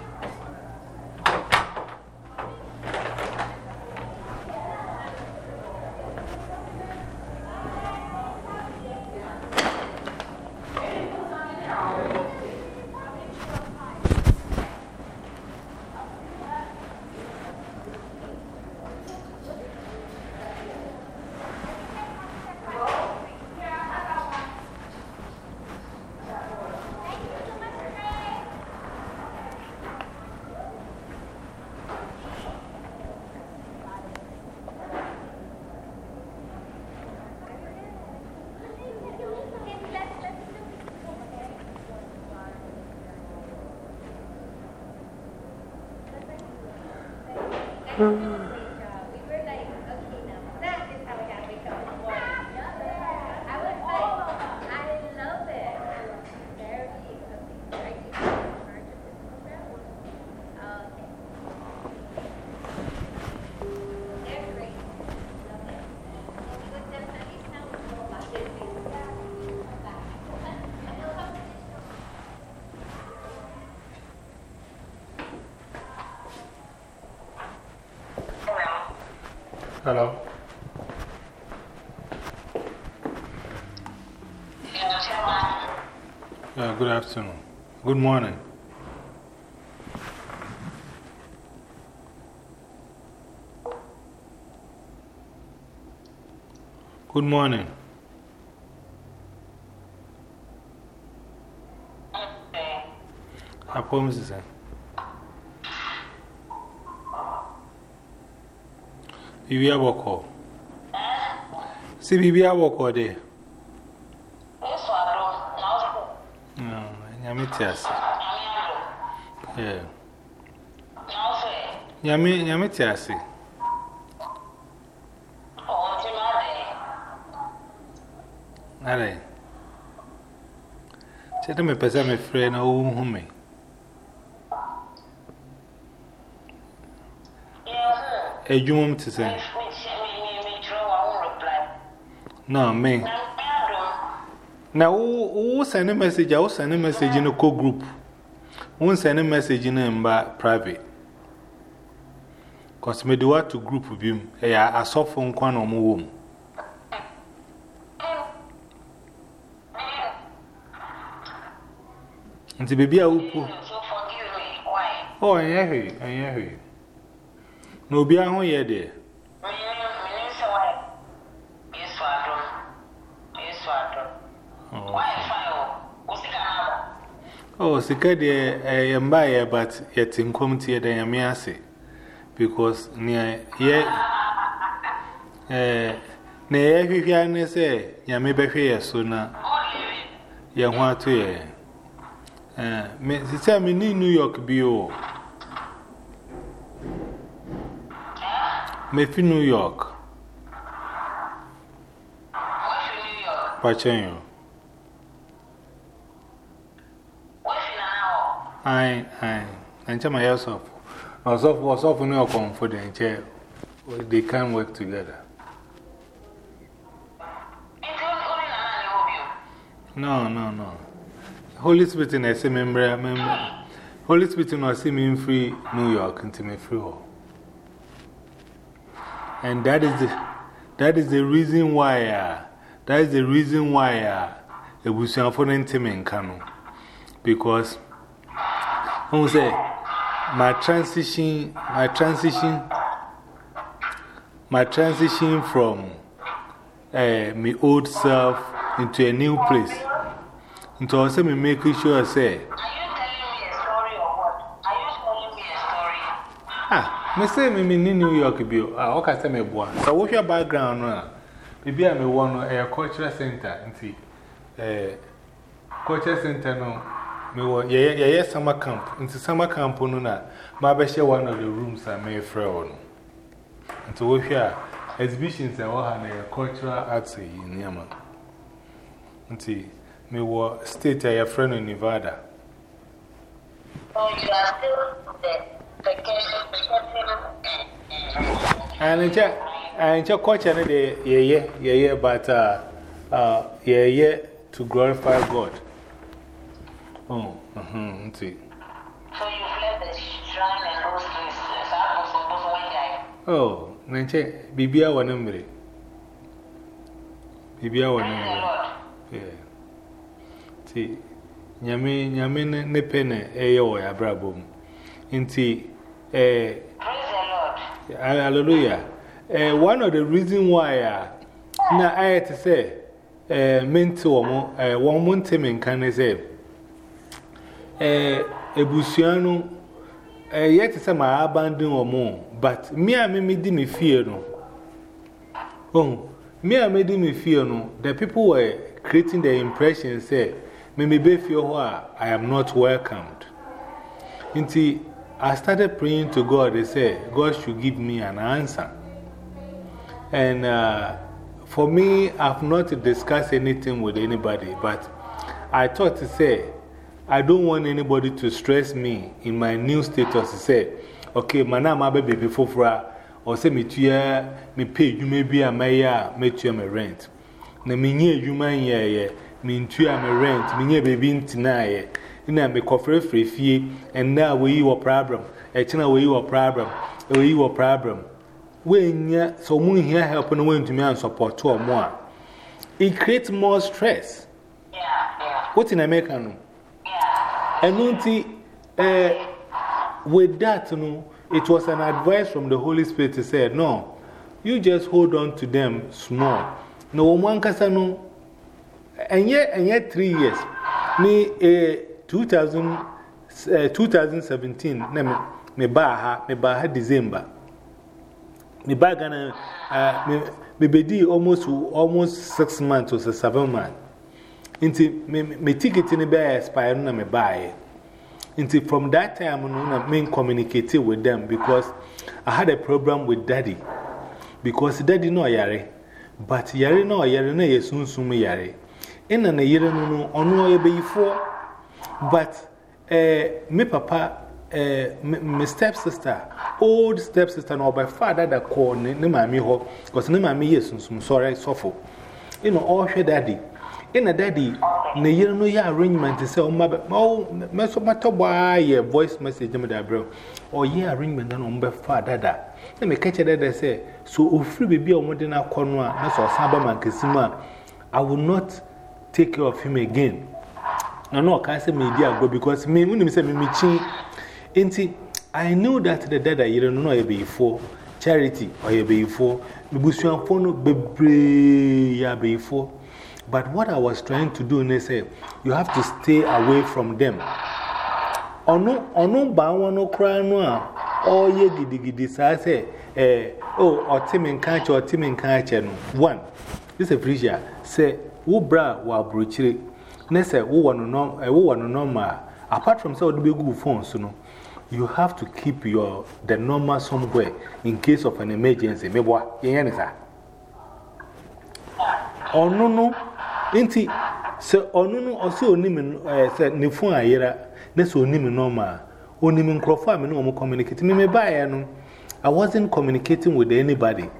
Mm-hmm. Hello. Uh, good afternoon. Good morning. Good morning. I promise you. Bibi Awoko. See, Bibi Awoko there. Yes, I don't know. No, I'm hmm, not Yeah. Nyame, nyame te ase. All right. Chet me pesa me friend who me. A jum to say. No, me. Now, who send a message? I will send a message in a co group. Won't send a message in a private. Because me do what to group with him. I saw phone quan or more. Nti baby a wupu. Oh, ɛnyɛ hwee, ɛnyɛ No be a home here there. Oh, Sika, dear, I am by but yet in come to you, I am here. Because near here, near every year, I say, you may be here sooner. You want to hear. Miss, I mean, New York, be all. Fi New York. Pachenyo. Aye, aye. And my yourself. Yourself was often your confident. They can work together. No, no, no. Holy Spirit in a member, member. Holy Spirit in a semi free New York into me free. And that is the, that is the reason why, uh, that is the reason why, uh, a Busian for Intim Kano. Because, I say, my transition, my transition, my transition from uh, my old self into a new place. And Into also me making sure, I say, Are you telling me a story or what? Are you telling me a story? Ah, me say me me New York bio. Ah, okay, say me boy. So what's your background now? Maybe I'm a one a cultural center. Nti, eh, cultural center no. Me wa yeah yeah yeah summer camp. Nti summer camp no na. Ma be share one of the rooms I may free on. Nti what's your exhibitions and what na cultural arts in Yama. Nti, me wa state a your friend in Nevada. Oh, you are still there. And in check, and check culture, yeah, yeah, yeah, yeah, but uh, uh, yeah, yeah, to glorify God. Oh, uh huh, see. So you fled the shrine and those places. I was supposed to one guy. Oh, and check, Bibia one number. Bibia one number. Yeah. See, Yami, Yami, ne pene, ayo, ya brabum. Inti, eh, hallelujah. Eh, one of the reasons why, uh, I had to say, eh, mental, eh, one month time can say, eh, Ebusiano, eh, yet to say my abandon or more, but me, I made me fear no. Oh, me, I made me fear no. The people were creating the impression, say, me, me, be fear I am not welcomed. Inti, I started praying to God. They said, God should give me an answer. And uh, for me, I've not discussed anything with anybody, but I thought to say, I don't want anybody to stress me in my new status to say, okay, my name is baby for or say, me to me pay you maybe a mayor, make you my rent. Na me nye you man ye, me into my rent, me nye baby in tonight ina me kofre frefie and now we you a problem e china we you a problem we you a problem we nya so mu here help no we ntumi and support to mo a it creates more stress yeah yeah what in america no And unti, uh, with that, know, it was an advice from the Holy Spirit to say, no, you just hold on to them small. No one can say no. And yet, and yet, three years. Ni eh, 2000, eh, 2017, na me, me ba ha, me ba ha December. Me ba gana, uh, me, me bedi almost, almost six months or seven months. Inti, me, me ticket the bear expire na me buy. Inti, from that time, I mean, communicating with them because I had a problem with daddy. Because daddy no yare, but yare no yare na yesun sum yare. Ina na yere no no ono ye before, but eh, me papa, eh, me, me stepsister, old stepsister, no by father that call ne, ne mami ho, because ne mami yesun sum sorry, suffer. You know, all she daddy. Ina daddy, ne yere no ya arrangement to say, oh, my, oh, me so matter why ye voice message me da bro. Or ye arrangement na on be father that. Na me catch that say, so ofri baby o modern akono a na so san ba man kesimu a I will not take care of him again. No, no, can't say me dear go because me, when say me, me chin. Inti, I knew that the dad I don't know before charity or before, busuan fono bebre ya before. But what I was trying to do, they say, you have to stay away from them. Ono, ono ba wano cry no a, oh ye gidi gidi sa say, eh, oh, or Tim and catch or Tim and catch. One, this is a Frisia, say, wo bra wa bruchiri. Ne say, wo wano no, eh, wo wano normal. Apart from say, what be good phones, you know, you have to keep your, the normal somewhere in case of an emergency. Meboa, yen is that. Oh, no, no. Inti, so, oh, no, no, or so, Nimin, said, Nifun Ayera, Nesso Nimin normal. Only in Crawford, me no communicate. Me, me buy, I wasn't communicating with anybody.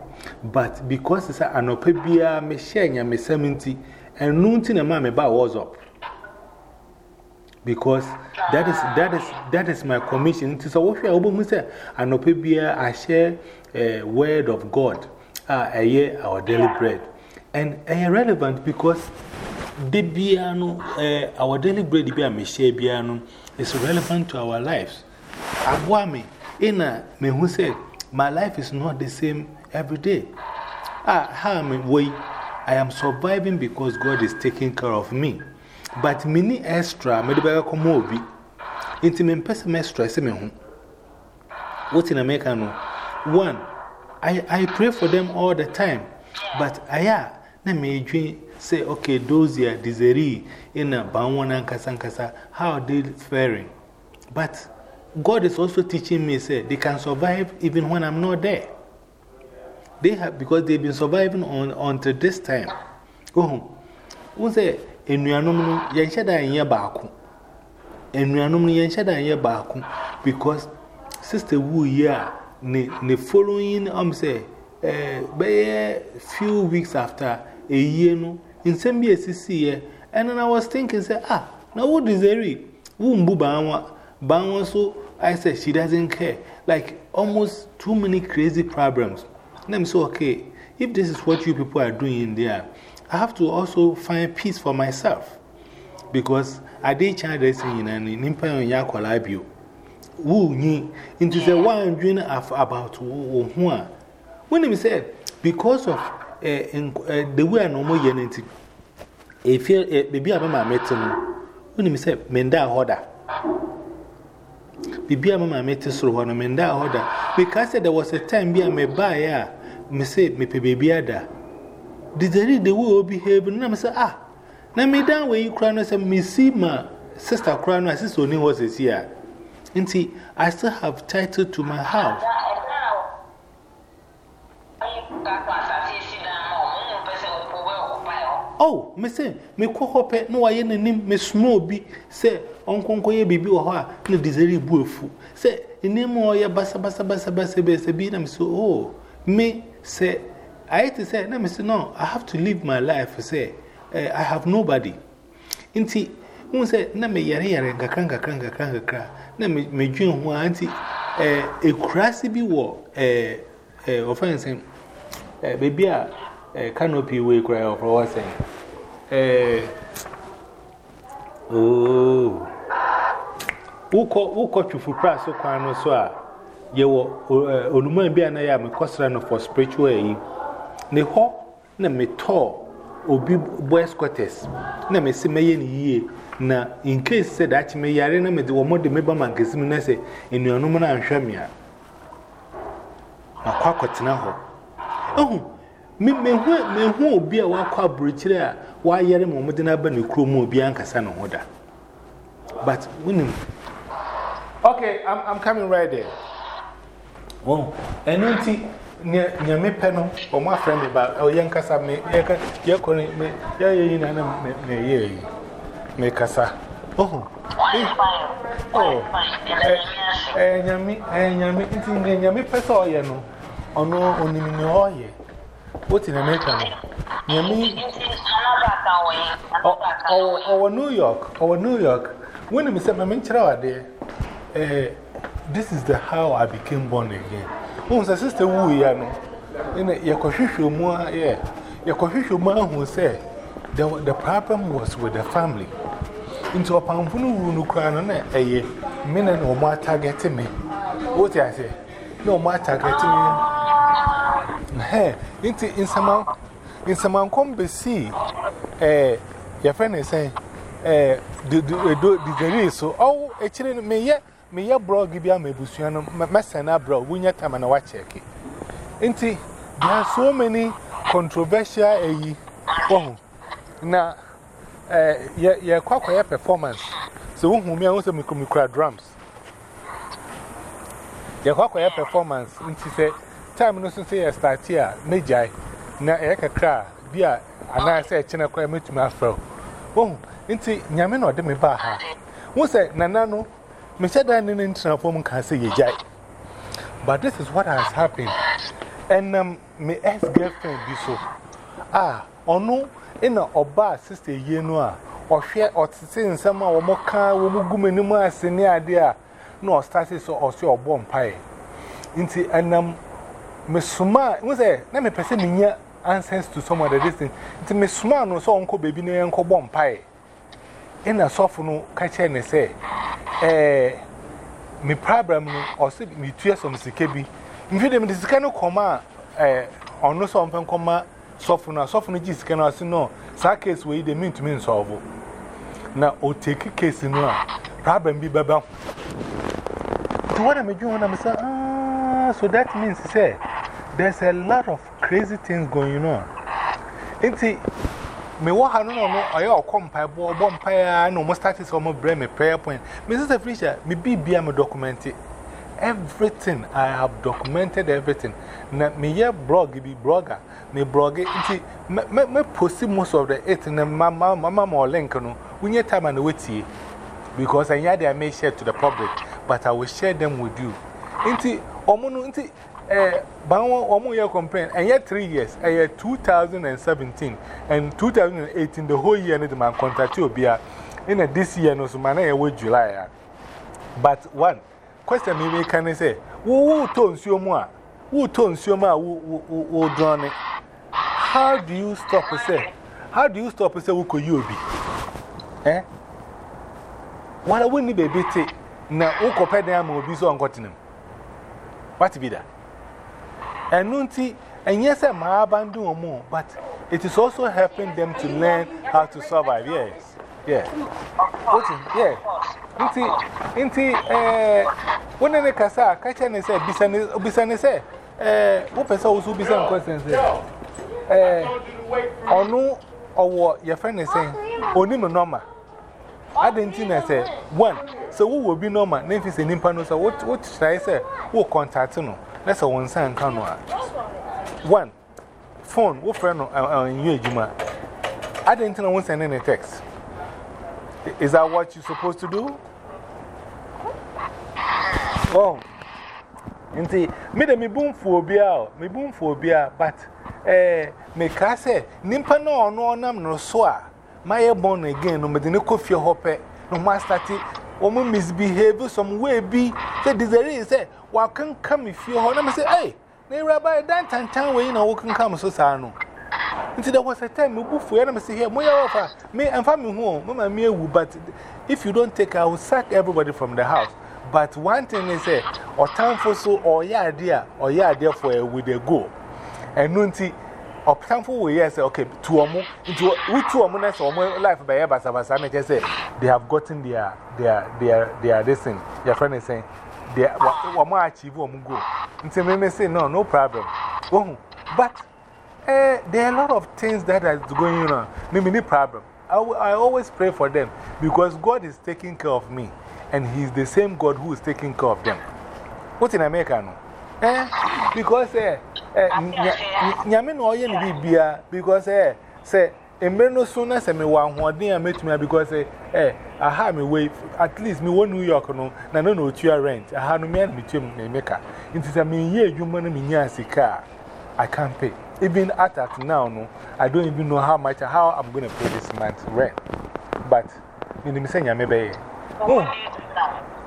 But because it's an opebia, me sharing and me 70, and a mamma buy was up. Because that is, that is, that is my commission. It is a wash, I will say, an opebia, I share a word of God, a year our daily bread. And uh, relevant because the piano, our daily bread, the me share piano, is relevant to our lives. Abuame, in a me who said, My life is not the same every day. Ah, how I way? I am surviving because God is taking care of me. But many extra, me the better come over. Into me person extra, home. What in America? No? One, I, I pray for them all the time. But I ah, me dream say, okay, those here, desiree in a Bawana Kasankasa, how are they faring? But God is also teaching me, say, they can survive even when I'm not there. They have, because they've been surviving on, until this time. Go home. Who say, Enuanum, Yanshada and Yabaku. Enuanum, Yanshada and Yabaku. Because Sister Wu, yeah, ne following, I'm say, a few weeks after a year, no, in some years, see, and then I was thinking, say, ah, now what is there? Wumbu Bawa, Bawa, so I said, she doesn't care. Like almost too many crazy problems. And I'm so, okay, if this is what you people are doing in there, I have to also find peace for myself. Because I did child racing and in Empire on Yakolabio. Woo, ye, into the one dream about who. When he said, because of the way I know more unity, if you maybe I'm a meeting, when he said, Menda Hoda. Bibia mama mete soro hɔ no menda hɔ da because there was a time bi a me buy a me say me pe baby ada. Did they read the way we behave na me say ah na me dan we kura no say me see my sister kura no sister oni was is here nti i still have title to my house. Oh, me say, me ko hope no waye nanim me sumo bi say onkonko ye bibi wo ha na desire bu afu say enim o ye basa basa basa basa basa bi na me so oh me say I to say na me say no I have to live my life say uh, I have nobody. Nti un say na me yare yare ngakran ngakran ngakran ngakra. Na me me dwen ho anti eh ekurase bi wo eh eh offense eh baby a eh canopy we cry of what saying eh oh. Uko, Uko Chufupra, so Quano, so you were Onuma be an I am a cosran for spiritual aid. Ne ho, ne me tall, obi boys quarters. Na me see me ye, na in case said that me yarena me the woman the member man gets me say in your number and shamia. Aquacotina ho. Oh, me me me who be a walk up bridge there, why yere mo modena ban krumo obi ankasa no hoda. But when Okay, I'm, I'm coming right there. Oh, and until near me penno, or my friend about oh, young Cassa, me, you're calling me, yeah, you know, me, me, me, Cassa. Oh, oh, and Yammy, and Yammy, and Yammy, Pesso, you know, or no, only in your oil. What in America? Yammy, or New York, or New York. When I said, my mentor there. This is the how I became born again. Once a sister woo ya no, in a yakoshishu mua, yeah, yakoshishu ma who said the, the problem was with the family. Into a pamphunu runu crown, a ye, men and more targeting me. What I say? No more targeting me. Hey, into in some in some come be see, eh, your friend is saying, eh, the, the, the, so, oh, actually, me yet me ye blog bi am ebusuano mesena bro wunya time na wa check nti there are so many controversial eyi oh na eh ye ye kwakwa performance. So wo hu me an so me kumikura drums. Ye kwakwa performance. Nti say time no so say ye start here mejai na e kakra bia ana say chine kwa metumi afro oh nti nyame na ode me ba ha. Wo say nana no me said that in the form can say ye jai. But this is what has happened. And um, my ex girlfriend be so. Ah, or no, in a oba sister ye no, or share or sin some or more car, woman, gumanuma, senior idea. No, started so or so bomb pie. Into and um, Miss Suma was there, let me person answers to some of the distance. Into Miss Suma no so uncle baby no uncle bomb pie. In a soft no catch and say. Eh, me problem or say me tears on Sikebi. If you dem this kind of comma, eh, or no something comma, soften, soften is can I say no, case where they mean to mean solve. Now, o take case in one, problem be baba. To what I'm doing, I'm saying, ah, so that means, say, there's a lot of crazy things going on. Ain't it? Me wa hanu no no oye okompa bo bo mpa no mo start is omo bre me prayer point. Mrs. Fisher me bibia me document everything i have documented everything. Na me ye blog bi blogger me blog it me me post most of the it na mama mama mo link no unye time and wait because i had I may share to the public but i will share them with you. Inti omo no inti eh, Banwa Omo year complain, and yet three years, a year 2017 and 2018, the whole year, man contact you, be in a this year, no, so man, I will July. But one question, maybe can I say, who tones you more? Who tones you more? Who drawn it? How do you stop say? How do you stop say, who could you be? Eh? What I wouldn't be a bit. Now, who compared them will be so uncontinent. What be that? And Nunti, and yes, I'm abandoning more, but it is also helping them to learn how to survive. Yes, yeah. Yeah. Nunti, Nunti, eh, when I say, catch and say, Bissan say, eh, what person also be some questions? Eh, or no, or what your friend is saying, only no normal. I didn't think I said, one, so who will be normal? Name is an impano, so what, what should I say? Who contact no? That's a one sign can One, phone, what friend on you, Juma? I didn't know I send any text. Is that what you're supposed to do? Oh, Inti, me de me boom phobia, me boom phobia, but eh, me kase, nimpa no no nam no soa. My born again, no me de no coffee hope, no master Omo misbehave some way be. Say, is say, what can come if you hold them say, hey, they rabbi, that and time way in a walking come so sano. Until there was a time, we both were and I say, Here, Moya offer me and family home, Mamma, me, but if you don't take, I will sack everybody from the house. But one thing is, eh, or time for so, or yeah, idea, or yeah, idea for with a go. And nunti, or time for we say, okay, two or more, into two or more, or more life by a basa, I say, they have gotten their, their, their, their, this thing. Your friend is saying, they are more achieve or go. Until me say, no, no problem. Oh, but uh, there are a lot of things that are going on. Maybe no problem. I, I always pray for them because God is taking care of me and He's the same God who is taking care of them. What in America? No? Eh? Because, eh, eh, Yamin or Yen Bibia, because, eh, say, Embe no sooner say me one one day I met me because eh, eh, I have me wait at least me one New York no, na no no to rent. I have no man between me maker. It is a me ye, you money me car. I can't pay. Even at that now, no, I don't even know how much, how I'm going to pay this month's rent. But,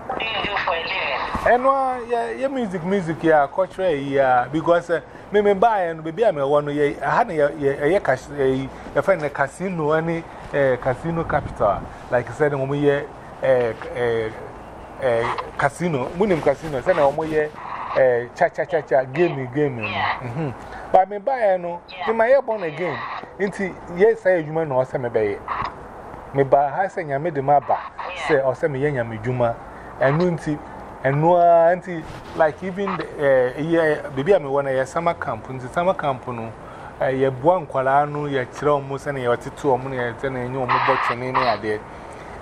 you know, I'm saying, I'm maybe. And why, yeah, yeah, music, music, yeah, culture, yeah, because me, me buy and baby, I'm a one, yeah, I had a a friend, a casino, any casino capital, like I said, when we, a casino, Munim casino, send a one year, cha cha cha cha, game, game. But me buy no, me my born again. Inti, yes, I human say me buy. Me buy has a yammy de maba, say, or say me yammy juma, and nunti, and no auntie, like even a year, baby, I me one a summer camp, in the summer camp, no. A buon qualano, chiro almost any or two or money, and any new box and any idea.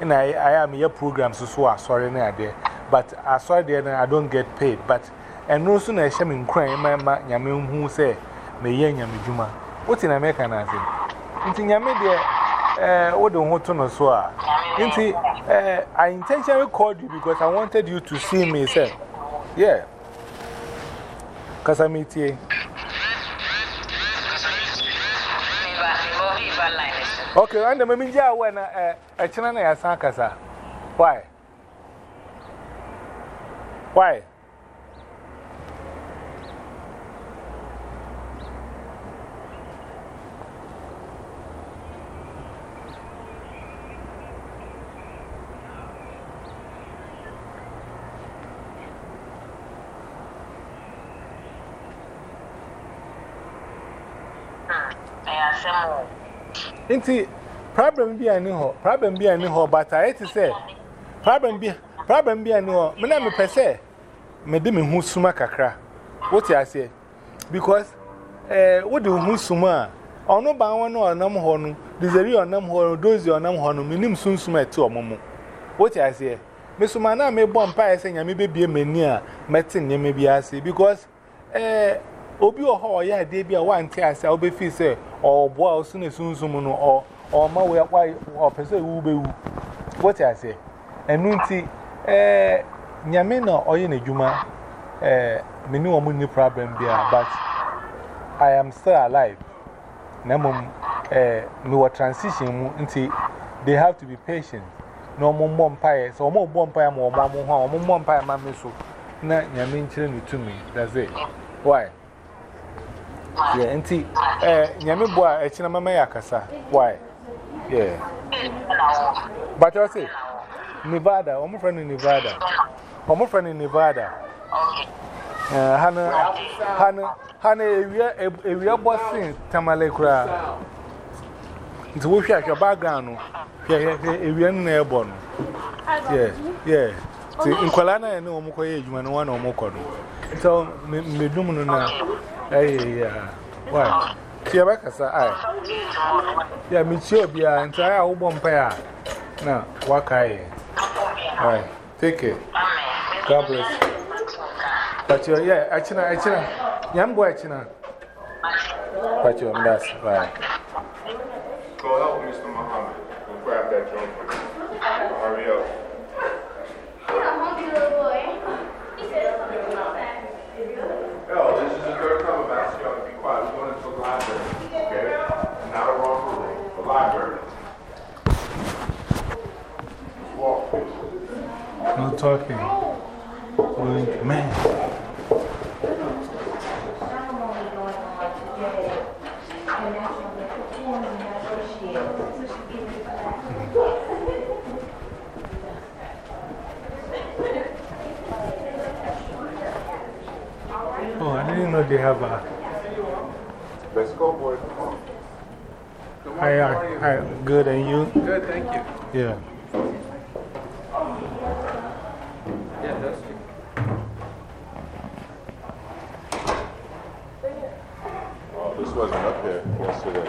And I, I am your programs, so I sorry, any idea. But I saw there, I don't get paid. But, and no sooner I shall in crying, my yammy who say, me ye nyame juma what in america na say nti nyame de eh wo de ho to no so a nti eh i intentionally called you because i wanted you to see me say yeah kasa metie Okay, and the Maminja when a china na yasan kasa. Why? Why? Inti, problem be any ho, problem be any ho, but I to say, problem be, problem be any ho, me na me pese, me de me hu suma kakra. What I say? Because, eh, what do hu suma? Ono ba won no onam ho no, dizeri onam ho, dozi onam ho no, minim sun suma ti omomo. What I say? Me suma na me bom pa ese nya me a, metin nya me bi because, eh, obi o ho ya de bi a wan te ase obi fi say or boy soon as soon soon or or my way why or person who be what I say and nunti eh nyame na oye na juma eh me ni omo ni problem bia but I am still alive. Na mum eh me wa transition mu nti they have to be patient. No mo mo mpae so mo bo mpae mo mo mo ho mo mo mpae ma me so. Na nyame nchire ni to me that's it. Why Yeah, auntie, eh, Yami boy, a chinamama yakasa. Why? Yeah. But I say, Nevada, I'm friend in Nevada. I'm friend in Nevada. Hana, Hana, Hana, a real bossing, Tamale Kra. It's wish your background. Yeah, a real airborne. Yeah, yeah. In Kolana, I know Mokoye, you man, one or Mokono. So, me do now. Hey, yeah. Why? See, I'm back, sir. Yeah, me sure be an entire I. All right, take it. God bless. But you're, yeah, actually, young boy, actually. But you're, that's right. Go help Mr. gives it back. Oh, I didn't know they have a. Let's go, boy. Hi, hi, hi, good, and you? Good, thank you. Yeah. Yeah, that's Oh, this wasn't up there yesterday.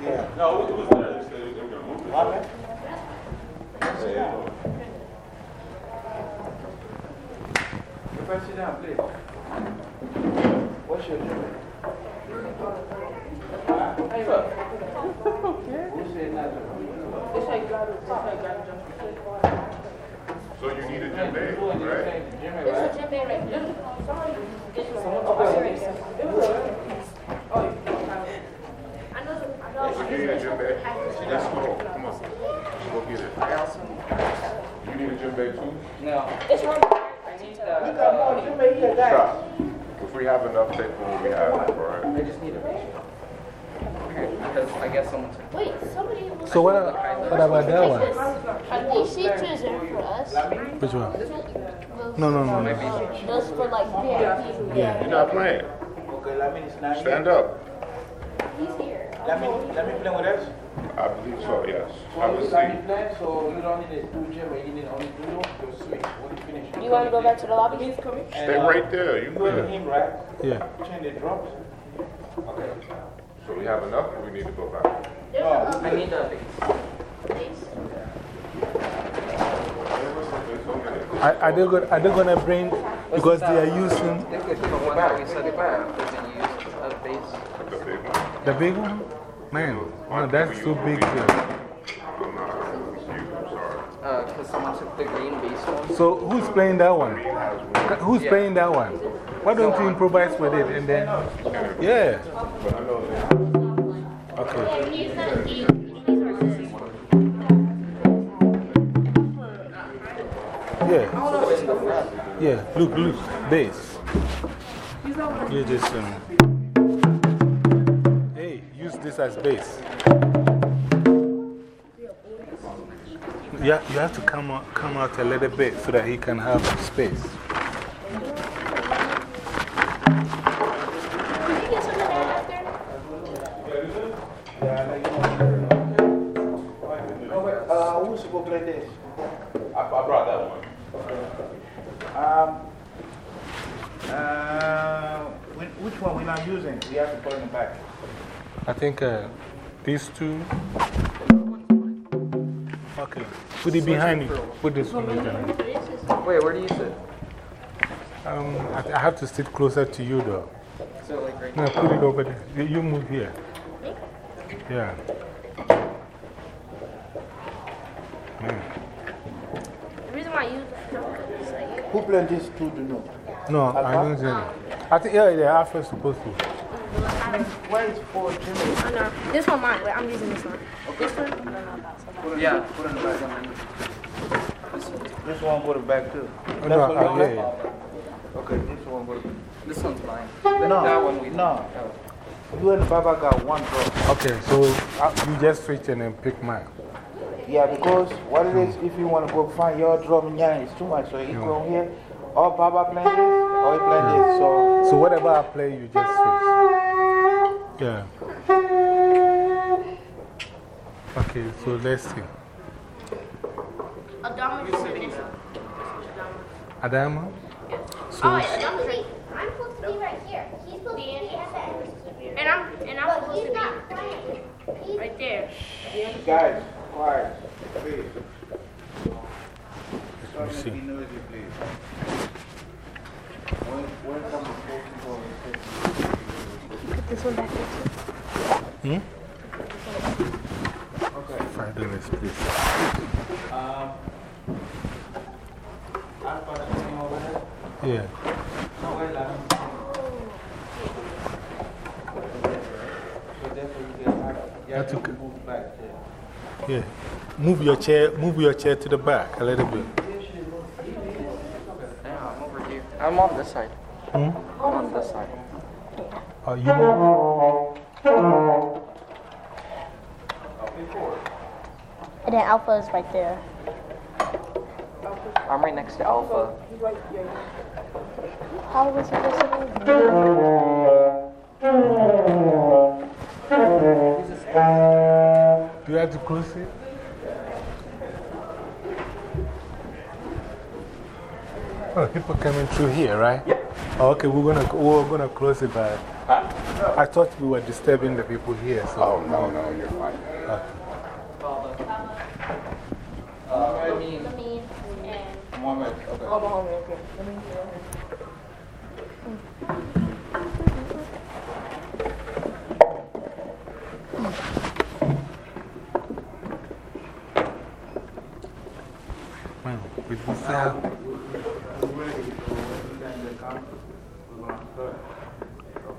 Yeah. No, it was there. They said they were going to move it. What? Yeah. If I sit down, please. What's your name? Who said nothing? So you need a gym bag, right? It's a gym bag right there. Somebody get oh, you You need a gym bag? Let's go. Come on. Go get it. You need a gym bag too? No. It's one. I need the. Uh, Shop. If we have enough, take what we have, all right? I just need a picture. Because I guess someone took. Wait, somebody was. So, what, what about that one? Are these features in for us? Which one? Those- No, no, no. no. Those for like VIP. Yeah. You're not playing. Okay, let me stand Stand up. He's here. Let me, let me play with us. I believe so, yes. So Have a you let me so you don't need a two gym, but you need only two, just switch. When you finish. You want to go back to the lobby? He's coming. Stay right there. You You and can. him, right? Yeah. Change the drums. Okay. So we have enough or we need to go back? Oh, no, I need the bass. Are, are, they go, are they going to bring, because they are using They could the one that we said doesn't use a bass. the big one? Man, wow, that's too big here. Because Uh, someone took the green bass one. So, who's playing that one? Who's playing that one? Why don't you improvise with it and then. Yeah. Okay. Yeah. Yeah, look, look, bass. You just. Um, hey, use this as bass. Yeah, you have to come out, come out a little bit so that he can have space. Have. I think uh, these two. Okay. Put it behind you. Put this one behind you. Wait, where do you sit? Um, I, I have to sit closer to you though. So, like, right No, put it over there. You, you move here. Yeah. Man. The reason why I use that is like. Who played this two do know? No, I don't think. I think, yeah, yeah, Alpha's supposed to. Why for four Jimmy? Oh, no. This one mine. Wait, I'm using this one. This one? No, no, that's Put it, yeah. put it in back. This one go to back too. That's no, what yeah. Okay, this one go This one's mine. No, that one we No. You and Baba got one drum. Okay, so uh, you just switch and then pick mine. Yeah, because what it is, if you want to go find your drum, yeah, it's too much. So you go here, or Baba playing this, or he playing this. So, So whatever I play, you just switch. Yeah. Okay, so let's see. Adama is sitting here. Adama? So, Oh, wait, Adama's right. I'm supposed to be right here. He's supposed to be in here. And I'm, and I'm supposed to be right there. guys, quiet, please. let me see. Noisy, please. When, when come the four people and Put this one back there too. Hmm? Five dollars, please. Um, Alpha sitting over there? Yeah. No, wait, let me- So therefore you get back, you have That's to okay. move back there. Yeah. Move your chair, move your chair to the back a little bit. Yeah, I'm over here. I'm on this side. Hmm? I'm on this side. You know? And then Alpha is right there. I'm right next to Alpha. How was he listening? Do you have to close it? Oh, people coming through here, right? Yep. Oh, okay, we're gonna, we're gonna close it, but I thought we were disturbing the people here. So. Oh, no, no, you're fine. Okay. Uh,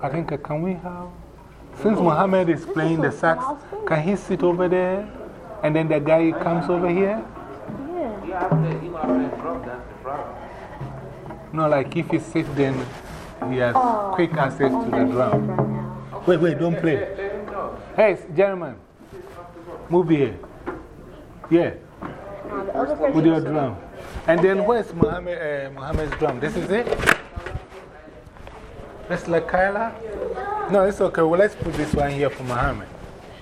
I think, uh, can we have, since Mohammed is playing the sax, can he sit over there and then the guy comes over here? You have the, you have the drum, that's the problem. No, like if he sits, then he has quick access to the drum. Wait, wait, don't play. Hey, gentlemen, move here. Yeah, with your drum. And then where's Mohammed, uh, Mohammed's drum? This is it? Let's let Kyla? No, it's okay. Well, let's put this one here for Mohammed.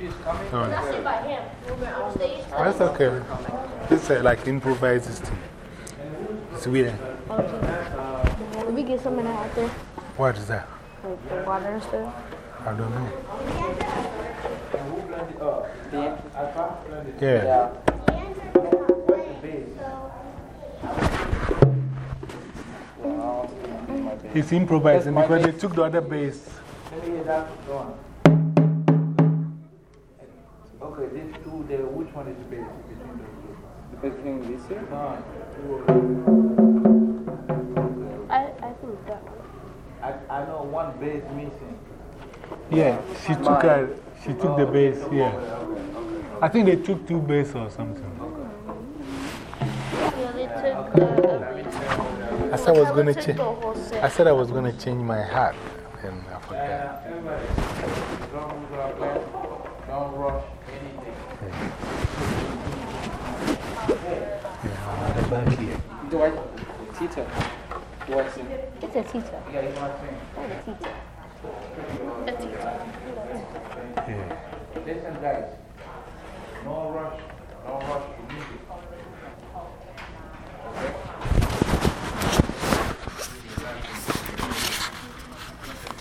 She's coming. That's it by him. On. That's okay. It's uh, like improvises thing. It's weird. Let me get something out there. What is that? Like the water and stuff. I don't know. Yeah. Yeah. He's improvising because they took the other bass. Okay, these two, the, which one is the best between those two? The best between this here? No. I, I think that one. I, I know one bass missing. Yeah, she took, her, she took the bass, yeah. I think they took two bass or something. Yeah, took uh, I said I was going to change. the whole set. I said I was going to change my hat, and I forgot. Don't rush back here. Do I? Teacher. Do I sing? It's a teacher. Yeah. It's a teacher. A teacher. Yeah. Listen, guys. No rush. No rush to music. Okay?